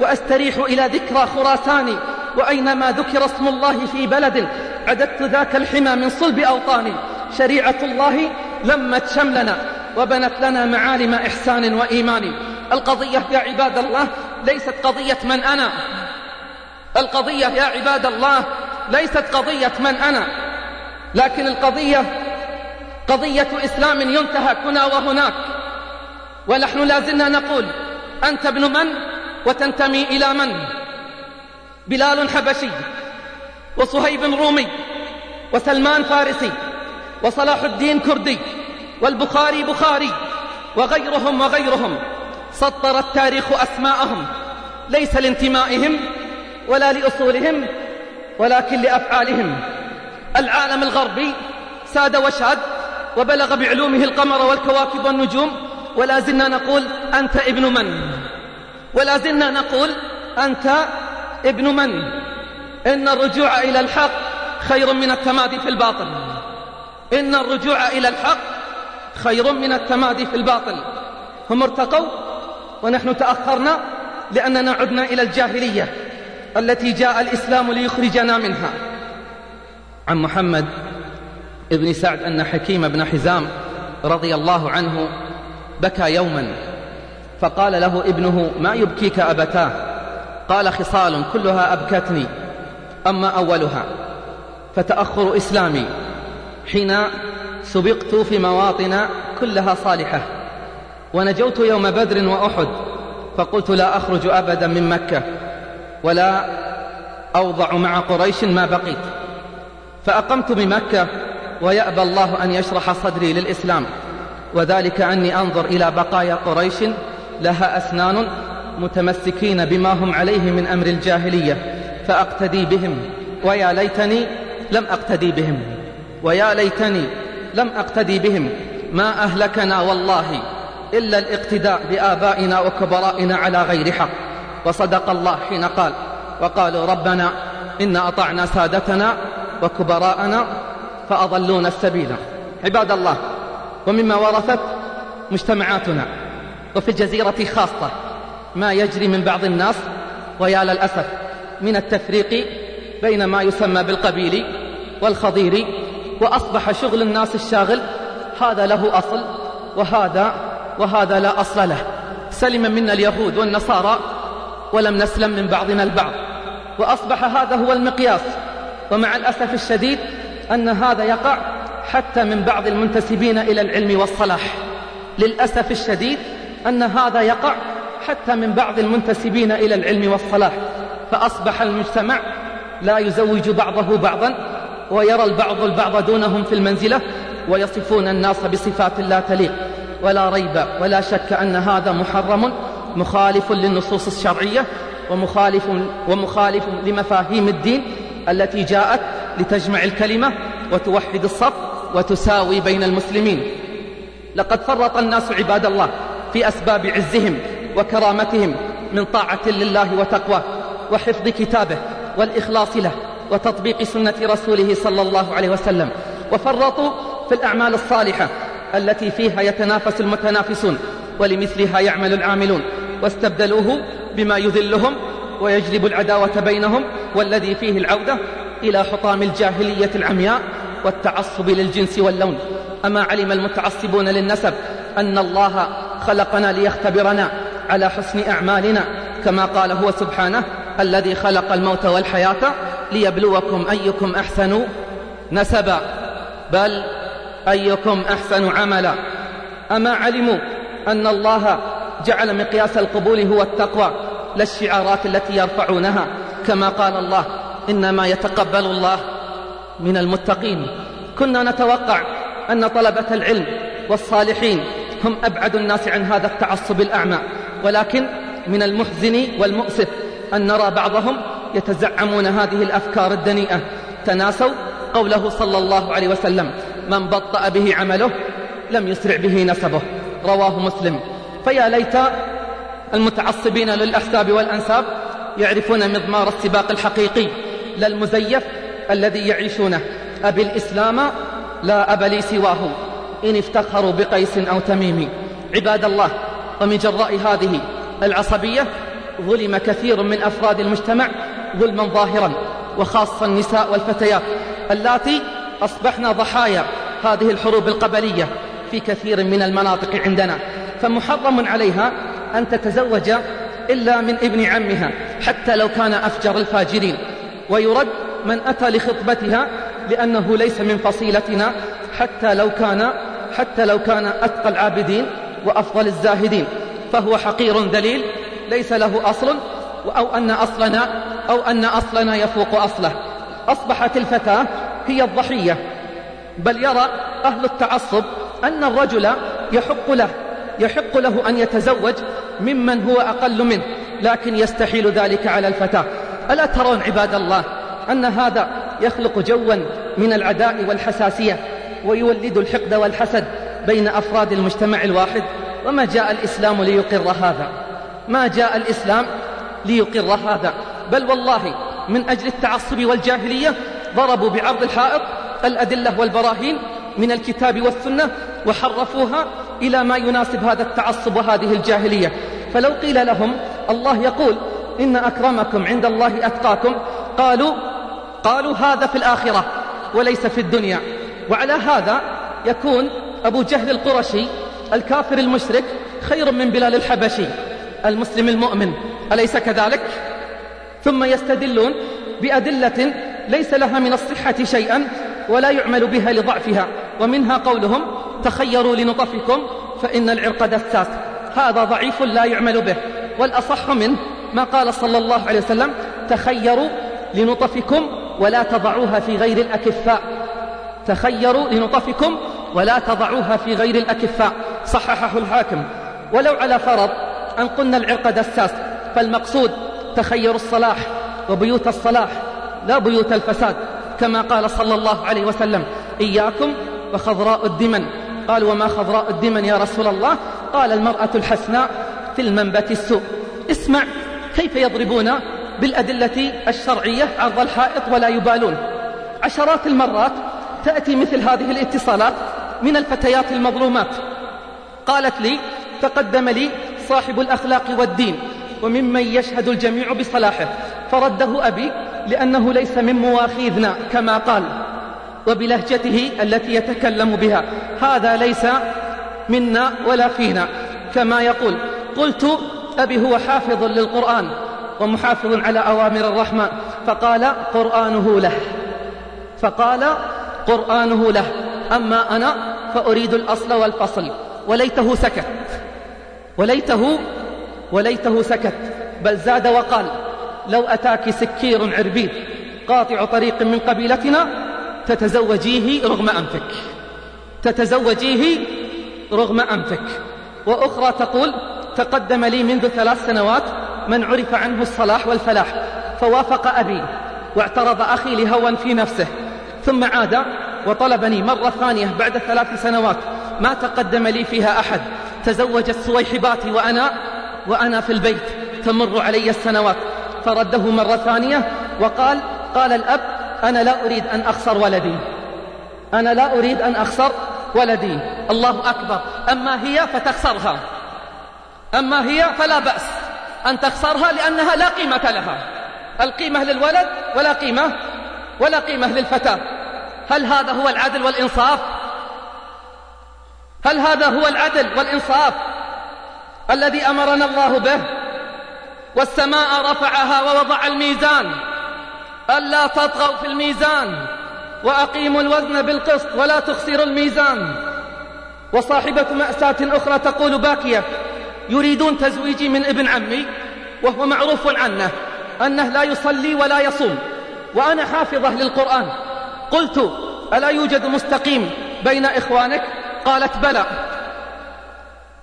[SPEAKER 1] وأستريح إلى ذكرى خراساني وأينما ذكر اسم الله في بلد عددت ذاك الحمى من صلب أوطاني شريعة الله لمت شملنا وبنت لنا معالم إحسان وإيمان القضية يا عباد الله ليست قضية من أنا القضية يا عباد الله ليست قضية من أنا لكن القضية قضية إسلام ينتهك هنا وهناك ونحن لازلنا نقول أنت ابن من وتنتمي إلى من بلال حبشي وصهيب رومي وسلمان فارسي وصلاح الدين كردي والبخاري بخاري وغيرهم وغيرهم سطر التاريخ أسماءهم ليس لانتمائهم ولا لأصولهم ولكن لأفعالهم العالم الغربي ساد وشاد وبلغ بعلومه القمر والكواكب والنجوم ولا زلنا نقول أنت ابن من ولا زلنا نقول أنت ابن من إن الرجوع إلى الحق خير من التمادي في الباطل إن الرجوع إلى الحق خير من التمادي في الباطل هم ارتقوا ونحن تأخرنا لأننا عدنا إلى الجاهلية التي جاء الإسلام ليخرجنا منها عن محمد ابن سعد أن حكيم بن حزام رضي الله عنه بكى يوما فقال له ابنه ما يبكيك أبتاه قال خصال كلها أبكتني أما أولها فتأخر إسلامي حين سبقت في مواطن كلها صالحة ونجوت يوم بدر وأحد فقلت لا أخرج أبدا من مكة ولا أوضع مع قريش ما بقيت فأقمت بمكة ويأبى الله أن يشرح صدري للإسلام وذلك أني أنظر إلى بقايا قريش لها أسنان متمسكين بما هم عليه من أمر الجاهلية فأقتدي بهم ويا ليتني لم أقتدي بهم ويا ليتني لم أقتدي بهم ما أهلكنا والله إلا الاقتداء بآبائنا وكبرائنا على غير حق وصدق الله حين قال وقالوا ربنا إن أطعنا سادتنا وكبراءنا فأضلونا السبيل عباد الله ومما ورثت مجتمعاتنا وفي الجزيرة خاصة ما يجري من بعض الناس ويا للأسف من التفريق بين ما يسمى بالقبيل والخضير وأصبح شغل الناس الشاغل هذا له أصل وهذا وهذا لا أصل له سلم منا اليهود والنصارى ولم نسلم من بعضنا البعض وأصبح هذا هو المقياس ومع الأسف الشديد أن هذا يقع حتى من بعض المنتسبين إلى العلم والصلاح للأسف الشديد أن هذا يقع حتى من بعض المنتسبين إلى العلم والصلاح فأصبح المجتمع لا يزوج بعضه بعضا ويرى البعض البعض دونهم في المنزلة ويصفون الناس بصفات لا تليق ولا ريب ولا شك أن هذا محرم مخالف للنصوص الشرعية ومخالف, ومخالف لمفاهيم الدين التي جاءت لتجمع الكلمة وتوحد الصف وتساوي بين المسلمين لقد فرط الناس عباد الله في أسباب عزهم وكرامتهم من طاعة لله وتقواه وحفظ كتابه والإخلاص له وتطبيق سنة رسوله صلى الله عليه وسلم وفرطوا في الأعمال الصالحة التي فيها يتنافس المتنافسون ولمثلها يعمل العاملون واستبدلوه بما يذلهم ويجلب العداوة بينهم والذي فيه العودة إلى حطام الجاهلية العمياء والتعصب للجنس واللون أما علم المتعصبون للنسب أن الله خلقنا ليختبرنا على حسن أعمالنا كما قال هو سبحانه الذي خلق الموت والحياة ليبلوكم أيكم أحسن نسبا بل أيكم أحسن عملا أما علموا أن الله جعل مقياس القبول هو التقوى لا الشعارات التي يرفعونها كما قال الله إنما يتقبل الله من المتقين كنا نتوقع أن طلبة العلم والصالحين هم أبعد الناس عن هذا التعصب الأعمى ولكن من المحزن والمؤسف أن نرى بعضهم يتزعمون هذه الأفكار الدنيئة تناسوا قوله صلى الله عليه وسلم من بطأ به عمله لم يسرع به نسبه رواه مسلم فيا ليت المتعصبين للأحساب والأنساب يعرفون مضمار السباق الحقيقي لا المزيف الذي يعيشونه أبي الإسلام لا أب لي سواه إن افتخروا بقيس أو تميم عباد الله ومن جراء هذه العصبية ظلم كثير من أفراد المجتمع ظلما ظاهرا وخاصة النساء والفتيات اللاتي أصبحنا ضحايا هذه الحروب القبلية في كثير من المناطق عندنا فمحرم عليها أن تتزوج إلا من ابن عمها حتى لو كان أفجر الفاجرين ويرد من أتى لخطبتها لأنه ليس من فصيلتنا حتى لو كان حتى لو كان أتقى العابدين وأفضل الزاهدين فهو حقير ذليل ليس له أصل أو أن أصلنا أو أن أصلنا يفوق أصله أصبحت الفتاة هي الضحية بل يرى أهل التعصب أن الرجل يحق له يحق له أن يتزوج ممن هو أقل منه لكن يستحيل ذلك على الفتاة ألا ترون عباد الله أن هذا يخلق جوا من العداء والحساسية ويولد الحقد والحسد بين أفراد المجتمع الواحد وما جاء الإسلام ليقر هذا ما جاء الإسلام ليقر هذا بل والله من أجل التعصب والجاهلية ضربوا بعرض الحائط الأدلة والبراهين من الكتاب والسنة وحرفوها إلى ما يناسب هذا التعصب وهذه الجاهلية فلو قيل لهم الله يقول إن أكرمكم عند الله أتقاكم قالوا قالوا هذا في الآخرة وليس في الدنيا وعلى هذا يكون أبو جهل القرشي الكافر المشرك خير من بلال الحبشي المسلم المؤمن أليس كذلك؟ ثم يستدلون بأدلة ليس لها من الصحة شيئا ولا يعمل بها لضعفها ومنها قولهم تخيروا لنطفكم فإن العرق دساس هذا ضعيف لا يعمل به والأصح منه ما قال صلى الله عليه وسلم تخيروا لنطفكم ولا تضعوها في غير الأكفاء تخيروا لنطفكم ولا تضعوها في غير الأكفاء صححه الحاكم ولو على فرض أن قلنا العرق دساس فالمقصود تخير الصلاح وبيوت الصلاح لا بيوت الفساد كما قال صلى الله عليه وسلم إياكم وخضراء الدمن قال وما خضراء الدمن يا رسول الله قال المرأة الحسناء في المنبت السوء اسمع كيف يضربون بالأدلة الشرعية عرض الحائط ولا يبالون عشرات المرات تأتي مثل هذه الاتصالات من الفتيات المظلومات قالت لي تقدم لي صاحب الأخلاق والدين وممن يشهد الجميع بصلاحه فرده أبي لأنه ليس من مواخيذنا كما قال وبلهجته التي يتكلم بها هذا ليس منا ولا فينا كما يقول قلت أبي هو حافظ للقرآن ومحافظ على أوامر الرحمن فقال قرآنه له فقال قرآنه له أما أنا فأريد الأصل والفصل وليته سكت وليته وليته سكت بل زاد وقال لو أتاك سكير عربيد قاطع طريق من قبيلتنا تتزوجيه رغم أنفك تتزوجيه رغم أنفك وأخرى تقول تقدم لي منذ ثلاث سنوات من عرف عنه الصلاح والفلاح فوافق أبي واعترض أخي لهوى في نفسه ثم عاد وطلبني مرة ثانية بعد ثلاث سنوات ما تقدم لي فيها أحد تزوج السويحباتي وأنا وأنا في البيت تمر علي السنوات فرده مرة ثانية وقال قال الأب أنا لا أريد أن أخسر ولدي أنا لا أريد أن أخسر ولدي الله أكبر أما هي فتخسرها أما هي فلا بأس أن تخسرها لأنها لا قيمة لها القيمة للولد ولا قيمة ولا قيمة للفتاة هل هذا هو العدل والإنصاف هل هذا هو العدل والإنصاف الذي أمرنا الله به والسماء رفعها ووضع الميزان ألا تطغوا في الميزان وأقيموا الوزن بالقسط ولا تخسروا الميزان وصاحبة مأساة أخرى تقول باكية يريدون تزويجي من ابن عمي وهو معروف عنه أنه لا يصلي ولا يصوم وأنا حافظة للقرآن قلت ألا يوجد مستقيم بين إخوانك قالت بلى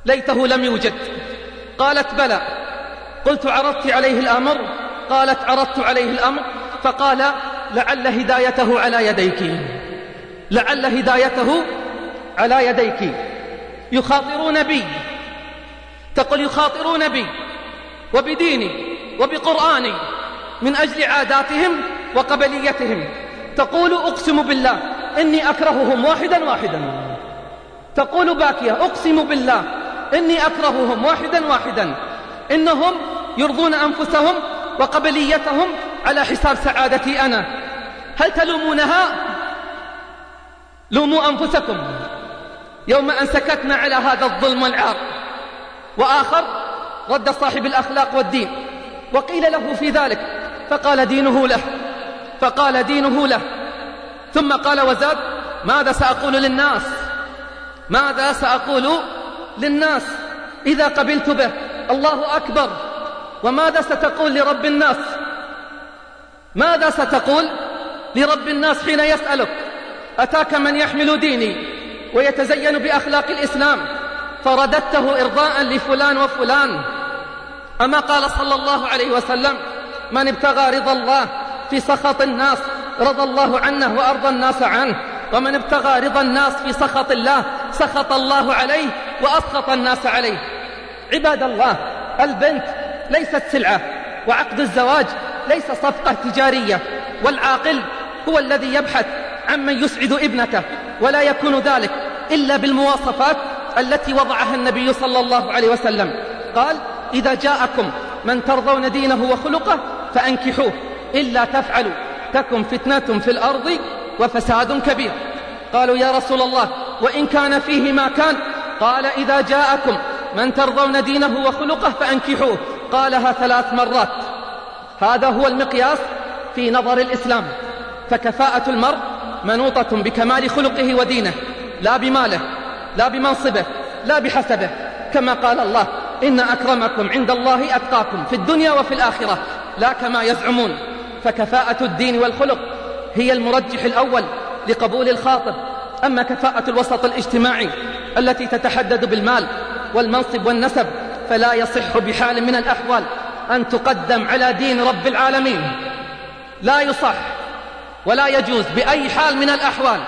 [SPEAKER 1] ليته لم يوجد قالت بلى قلت عرضت عليه الأمر قالت عرضت عليه الأمر فقال لعل هدايته على يديك لعل هدايته على يديك يخاطرون بي تقول يخاطرون بي وبديني وبقرآني من أجل عاداتهم وقبليتهم تقول أقسم بالله إني أكرههم واحدا واحدا تقول باكية أقسم بالله إني أكرههم واحدا واحدا إنهم يرضون أنفسهم وقبليتهم على حساب سعادتي أنا هل تلومونها لوموا أنفسكم يوم أن سكتنا على هذا الظلم العاق وآخر رد صاحب الأخلاق والدين وقيل له في ذلك فقال دينه له فقال دينه له ثم قال وزاد ماذا سأقول للناس ماذا سأقول للناس إذا قبلت به الله أكبر وماذا ستقول لرب الناس ماذا ستقول لرب الناس حين يسألك أتاك من يحمل ديني ويتزين بأخلاق الإسلام فرددته إرضاء لفلان وفلان أما قال صلى الله عليه وسلم من ابتغى رضا الله في سخط الناس رضى الله عنه وأرضى الناس عنه ومن ابتغى رضا الناس في سخط الله سخط الله عليه وأسخط الناس عليه عباد الله البنت ليست سلعة وعقد الزواج ليس صفقة تجارية والعاقل هو الذي يبحث عمن يسعد ابنته ولا يكون ذلك إلا بالمواصفات التي وضعها النبي صلى الله عليه وسلم قال إذا جاءكم من ترضون دينه وخلقه فأنكحوه إلا تفعلوا تكن فتنة في الأرض وفساد كبير قالوا يا رسول الله وإن كان فيه ما كان قال إذا جاءكم من ترضون دينه وخلقه فأنكحوه قالها ثلاث مرات هذا هو المقياس في نظر الإسلام فكفاءة المرء منوطة بكمال خلقه ودينه لا بماله لا بمنصبه لا بحسبه كما قال الله إن أكرمكم عند الله أتقاكم في الدنيا وفي الآخرة لا كما يزعمون فكفاءة الدين والخلق هي المرجح الأول لقبول الخاطب أما كفاءة الوسط الاجتماعي التي تتحدد بالمال والمنصب والنسب فلا يصح بحال من الأحوال أن تقدم على دين رب العالمين لا يصح ولا يجوز بأي حال من الأحوال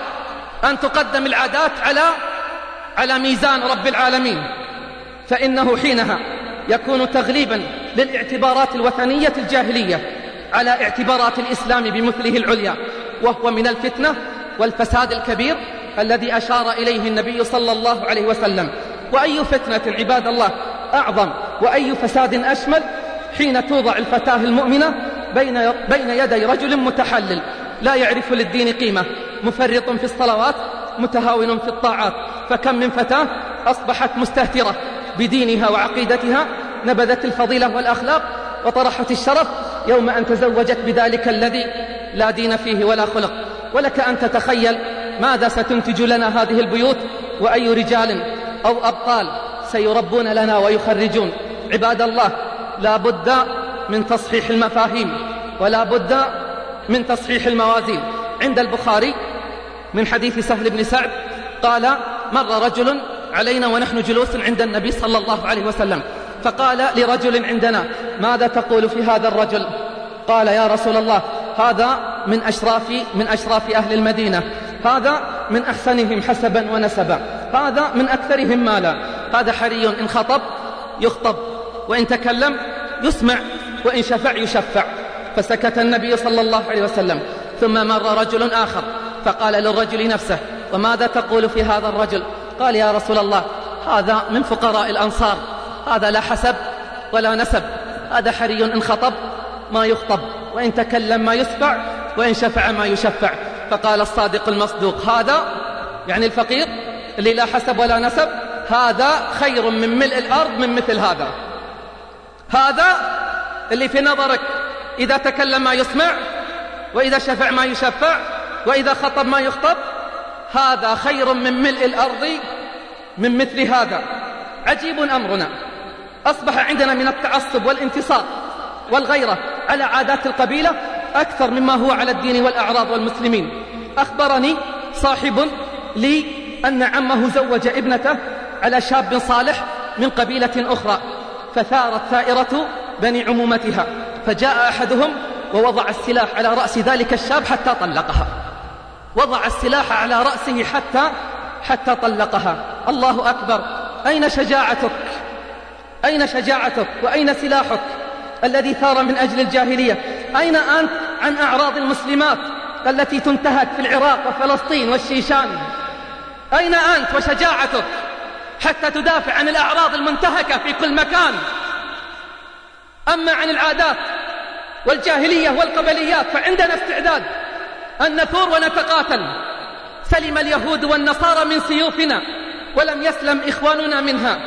[SPEAKER 1] أن تقدم العادات على على ميزان رب العالمين فإنه حينها يكون تغليبا للاعتبارات الوثنية الجاهلية على اعتبارات الإسلام بمثله العليا وهو من الفتنة والفساد الكبير الذي أشار إليه النبي صلى الله عليه وسلم وأي فتنة عباد الله أعظم وأي فساد أشمل حين توضع الفتاة المؤمنة بين يدي رجل متحلل لا يعرف للدين قيمة مفرط في الصلوات متهاون في الطاعات فكم من فتاة أصبحت مستهترة بدينها وعقيدتها نبذت الفضيلة والأخلاق وطرحت الشرف يوم أن تزوجت بذلك الذي لا دين فيه ولا خلق ولك أن تتخيل ماذا ستنتج لنا هذه البيوت وأي رجال أو أبطال سيربون لنا ويخرجون عباد الله لا بد من تصحيح المفاهيم ولا بد من تصحيح الموازين عند البخاري من حديث سهل بن سعد قال مر رجل علينا ونحن جلوس عند النبي صلى الله عليه وسلم فقال لرجل عندنا ماذا تقول في هذا الرجل قال يا رسول الله هذا من أشراف من أشراف أهل المدينة هذا من أحسنهم حسبا ونسبا هذا من أكثرهم مالا هذا حري إن خطب يخطب وإن تكلم يسمع وإن شفع يشفع فسكت النبي صلى الله عليه وسلم ثم مر رجل آخر فقال للرجل نفسه وماذا تقول في هذا الرجل قال يا رسول الله هذا من فقراء الأنصار هذا لا حسب ولا نسب هذا حري إن خطب ما يخطب وإن تكلم ما يسبع وإن شفع ما يشفع فقال الصادق المصدوق هذا يعني الفقير اللي لا حسب ولا نسب هذا خير من ملء الأرض من مثل هذا هذا اللي في نظرك إذا تكلم ما يسمع وإذا شفع ما يشفع وإذا خطب ما يخطب هذا خير من ملء الأرض من مثل هذا عجيب أمرنا أصبح عندنا من التعصب والانتصار والغيرة على عادات القبيلة أكثر مما هو على الدين والأعراض والمسلمين أخبرني صاحب لي أن عمه زوج ابنته على شاب صالح من قبيلة أخرى فثارت ثائرة بني عمومتها فجاء أحدهم ووضع السلاح على رأس ذلك الشاب حتى طلقها وضع السلاح على رأسه حتى حتى طلقها الله أكبر أين شجاعتك أين شجاعتك وأين سلاحك الذي ثار من أجل الجاهلية أين أنت عن أعراض المسلمات التي تنتهك في العراق وفلسطين والشيشان أين أنت وشجاعتك حتى تدافع عن الأعراض المنتهكة في كل مكان أما عن العادات والجاهلية والقبليات فعندنا استعداد أن نثور ونتقاتل سلم اليهود والنصارى من سيوفنا ولم يسلم إخواننا منها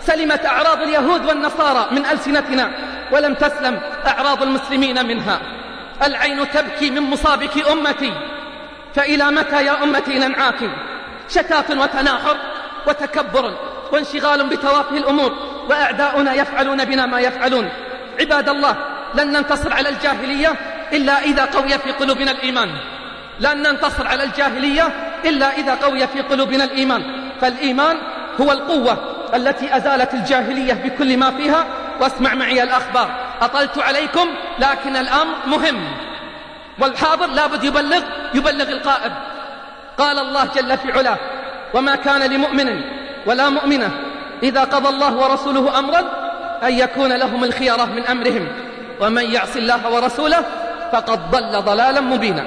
[SPEAKER 1] سلمت أعراض اليهود والنصارى من ألسنتنا ولم تسلم أعراض المسلمين منها العين تبكي من مصابك أمتي فإلى متى يا أمتي ننعاك شتات وتناحر وتكبر وانشغال بتوافه الأمور وأعداؤنا يفعلون بنا ما يفعلون عباد الله لن ننتصر على الجاهلية إلا إذا قوي في قلوبنا الإيمان لن ننتصر على الجاهلية إلا إذا قوي في قلوبنا الإيمان فالإيمان هو القوة التي أزالت الجاهلية بكل ما فيها واسمع معي الأخبار أطلت عليكم لكن الأمر مهم والحاضر لابد يبلغ يبلغ القائد قال الله جل في علاه وما كان لمؤمن ولا مؤمنة إذا قضى الله ورسوله أمرا أن يكون لهم الخيرة من أمرهم ومن يعص الله ورسوله فقد ضل ضلالا مبينا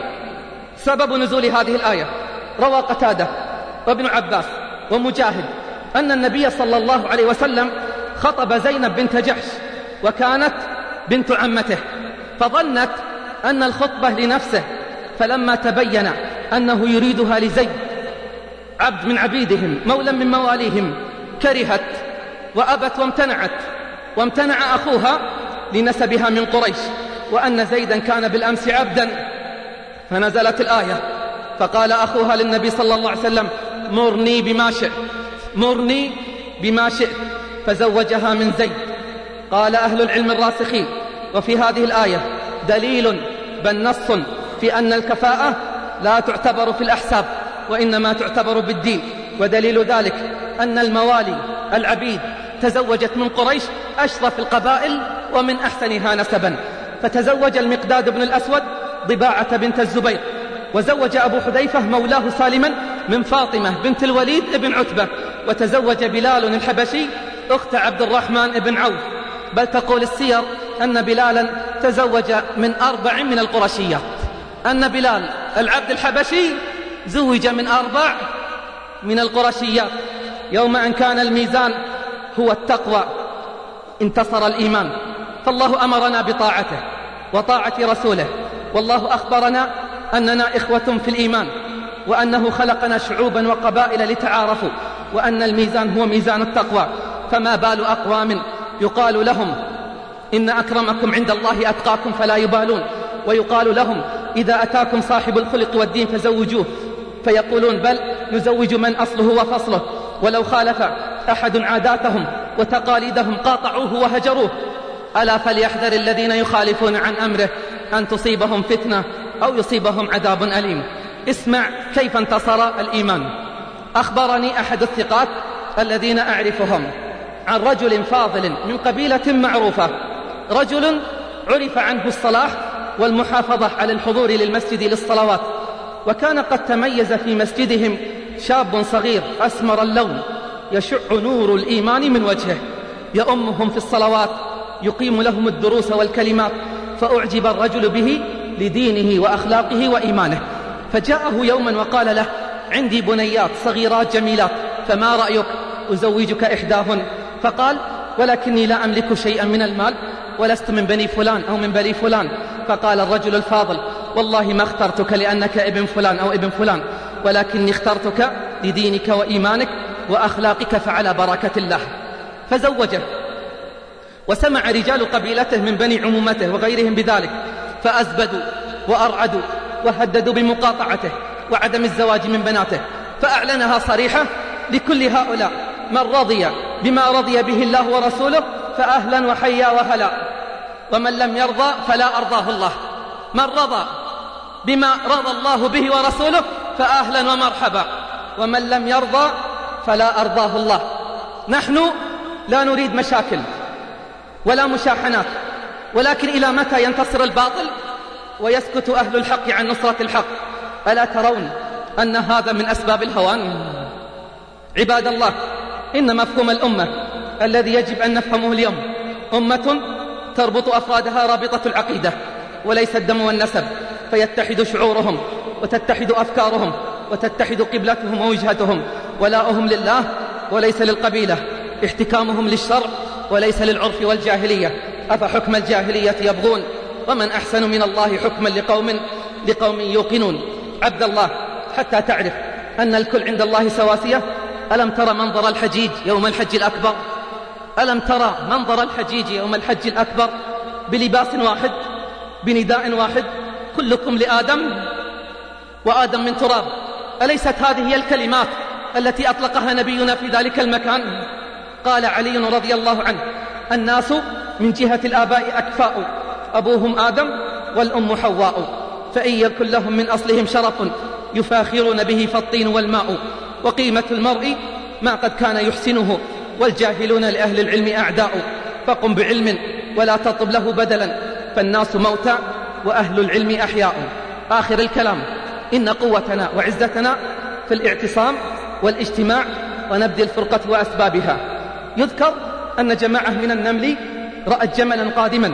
[SPEAKER 1] سبب نزول هذه الآية روى قتادة وابن عباس ومجاهد أن النبي صلى الله عليه وسلم خطب زينب بنت جحش وكانت بنت عمته فظنت أن الخطبة لنفسه فلما تبين أنه يريدها لزيد عبد من عبيدهم مولى من مواليهم كرهت وأبت وامتنعت وامتنع أخوها لنسبها من قريش وأن زيدا كان بالأمس عبدا فنزلت الآية فقال أخوها للنبي صلى الله عليه وسلم مرني بما شئت مرني بما شئت فزوجها من زيد قال أهل العلم الراسخين وفي هذه الآية دليل بل نص في أن الكفاءة لا تعتبر في الأحساب وإنما تعتبر بالدين ودليل ذلك أن الموالي العبيد تزوجت من قريش أشرف القبائل ومن أحسنها نسبا فتزوج المقداد بن الأسود ضباعة بنت الزبير وزوج أبو حذيفة مولاه سالما من فاطمة بنت الوليد بن عتبة وتزوج بلال الحبشي أخت عبد الرحمن بن عوف بل تقول السير أن بلالا تزوج من أربع من القرشيات أن بلال العبد الحبشي زوج من أربع من القرشيات يوم أن كان الميزان هو التقوى انتصر الإيمان فالله أمرنا بطاعته وطاعة رسوله والله أخبرنا أننا إخوة في الإيمان وأنه خلقنا شعوبا وقبائل لتعارفوا وأن الميزان هو ميزان التقوى فما بال أقوام يقال لهم إن أكرمكم عند الله أتقاكم فلا يبالون ويقال لهم إذا أتاكم صاحب الخلق والدين فزوجوه فيقولون بل نزوج من أصله وفصله ولو خالف أحد عاداتهم وتقاليدهم قاطعوه وهجروه ألا فليحذر الذين يخالفون عن أمره أن تصيبهم فتنة أو يصيبهم عذاب أليم اسمع كيف انتصر الإيمان أخبرني أحد الثقات الذين أعرفهم عن رجل فاضل من قبيلة معروفة رجل عرف عنه الصلاح والمحافظة على الحضور للمسجد للصلوات وكان قد تميز في مسجدهم شاب صغير أسمر اللون يشع نور الإيمان من وجهه يأمهم في الصلوات يقيم لهم الدروس والكلمات فأعجب الرجل به لدينه وأخلاقه وإيمانه فجاءه يوما وقال له عندي بنيات صغيرات جميلات فما رأيك أزوجك إحداهن فقال ولكني لا أملك شيئا من المال ولست من بني فلان أو من بني فلان فقال الرجل الفاضل والله ما اخترتك لأنك ابن فلان أو ابن فلان ولكني اخترتك لدينك وإيمانك وأخلاقك فعلى بركة الله فزوجه وسمع رجال قبيلته من بني عمومته وغيرهم بذلك فأزبدوا وأرعدوا وهددوا بمقاطعته وعدم الزواج من بناته فأعلنها صريحة لكل هؤلاء من رضي بما رضي به الله ورسوله فأهلا وحيا وهلا ومن لم يرضى فلا أرضاه الله من رضى بما رضى الله به ورسوله فأهلا ومرحبا ومن لم يرضى فلا أرضاه الله نحن لا نريد مشاكل ولا مشاحنات ولكن إلى متى ينتصر الباطل ويسكت أهل الحق عن نصرة الحق ألا ترون أن هذا من أسباب الهوان عباد الله إن مفهوم الأمة الذي يجب أن نفهمه اليوم أمة تربط أفرادها رابطة العقيدة وليس الدم والنسب فيتحد شعورهم وتتحد أفكارهم وتتحد قبلتهم ووجهتهم ولاؤهم لله وليس للقبيلة احتكامهم للشرع وليس للعرف والجاهلية أفحكم الجاهلية يبغون ومن أحسن من الله حكما لقوم لقوم يوقنون عبد الله حتى تعرف أن الكل عند الله سواسية ألم ترى منظر الحجيج يوم الحج الأكبر ألم ترى منظر الحجيج يوم الحج الأكبر بلباس واحد بنداء واحد كلكم لآدم وآدم من تراب أليست هذه هي الكلمات التي أطلقها نبينا في ذلك المكان؟ قال علي رضي الله عنه الناس من جهة الآباء أكفاء أبوهم آدم والأم حواء فإن يكن لهم من أصلهم شرف يفاخرون به فالطين والماء وقيمة المرء ما قد كان يحسنه والجاهلون لأهل العلم أعداء فقم بعلم ولا تطب له بدلا فالناس موتى وأهل العلم أحياء آخر الكلام إن قوتنا وعزتنا في الاعتصام والاجتماع ونبذ الفرقة وأسبابها يذكر أن جماعة من النمل رأت جملا قادما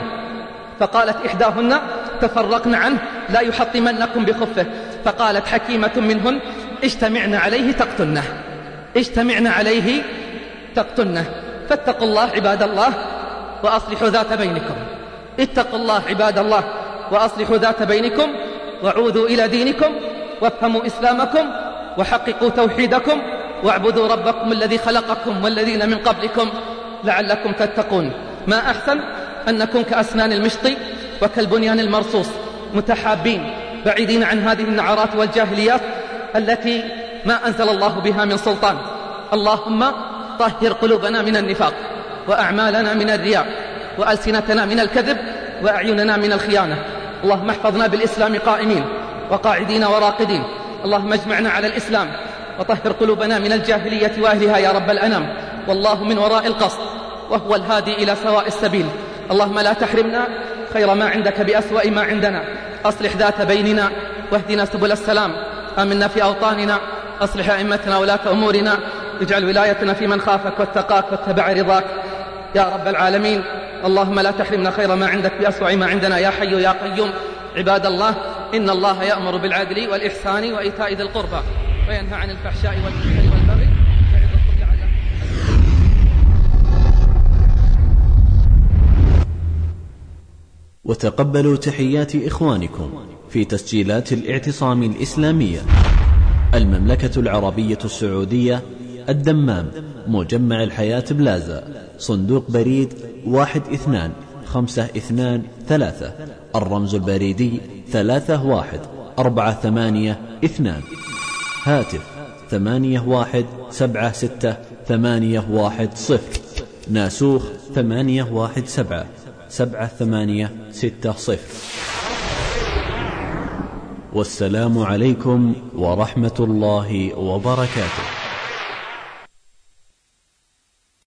[SPEAKER 1] فقالت إحداهن تفرقن عنه لا يحطمنكم بخفه فقالت حكيمة منهن اجتمعن عليه تقتلنه اجتمعن عليه تقتلنه فاتقوا الله عباد الله وأصلحوا ذات بينكم اتقوا الله عباد الله وأصلحوا ذات بينكم وعودوا إلى دينكم وافهموا إسلامكم وحققوا توحيدكم واعبدوا ربكم الذي خلقكم والذين من قبلكم لعلكم تتقون ما أحسن أنكم كأسنان المشط وكالبنيان المرصوص متحابين بعيدين عن هذه النعرات والجاهليات التي ما أنزل الله بها من سلطان اللهم طهر قلوبنا من النفاق وأعمالنا من الرياء وألسنتنا من الكذب وأعيننا من الخيانة اللهم احفظنا بالإسلام قائمين وقاعدين وراقدين اللهم اجمعنا على الإسلام وطهر قلوبنا من الجاهلية وأهلها يا رب الأنام والله من وراء القصد وهو الهادي إلى سواء السبيل اللهم لا تحرمنا خير ما عندك بأسوأ ما عندنا أصلح ذات بيننا واهدنا سبل السلام آمنا في أوطاننا أصلح أئمتنا ولاة أمورنا اجعل ولايتنا في من خافك واتقاك واتبع رضاك يا رب العالمين اللهم لا تحرمنا خير ما عندك بأسوأ ما عندنا يا حي يا قيوم عباد الله إن الله يأمر بالعدل والإحسان وإيتاء ذي القربى وينهى عن الفحشاء والمنكر والبغي
[SPEAKER 2] وتقبلوا تحيات إخوانكم في تسجيلات الاعتصام الإسلامية المملكة العربية السعودية الدمام مجمع الحياة بلازا صندوق بريد واحد اثنان خمسة اثنان ثلاثة الرمز البريدي ثلاثة واحد أربعة ثمانية اثنان هاتف ثمانية واحد سبعة ستة ثمانية واحد صفر ناسوخ ثمانية واحد سبعة سبعة ثمانية ستة صفر والسلام عليكم ورحمة الله وبركاته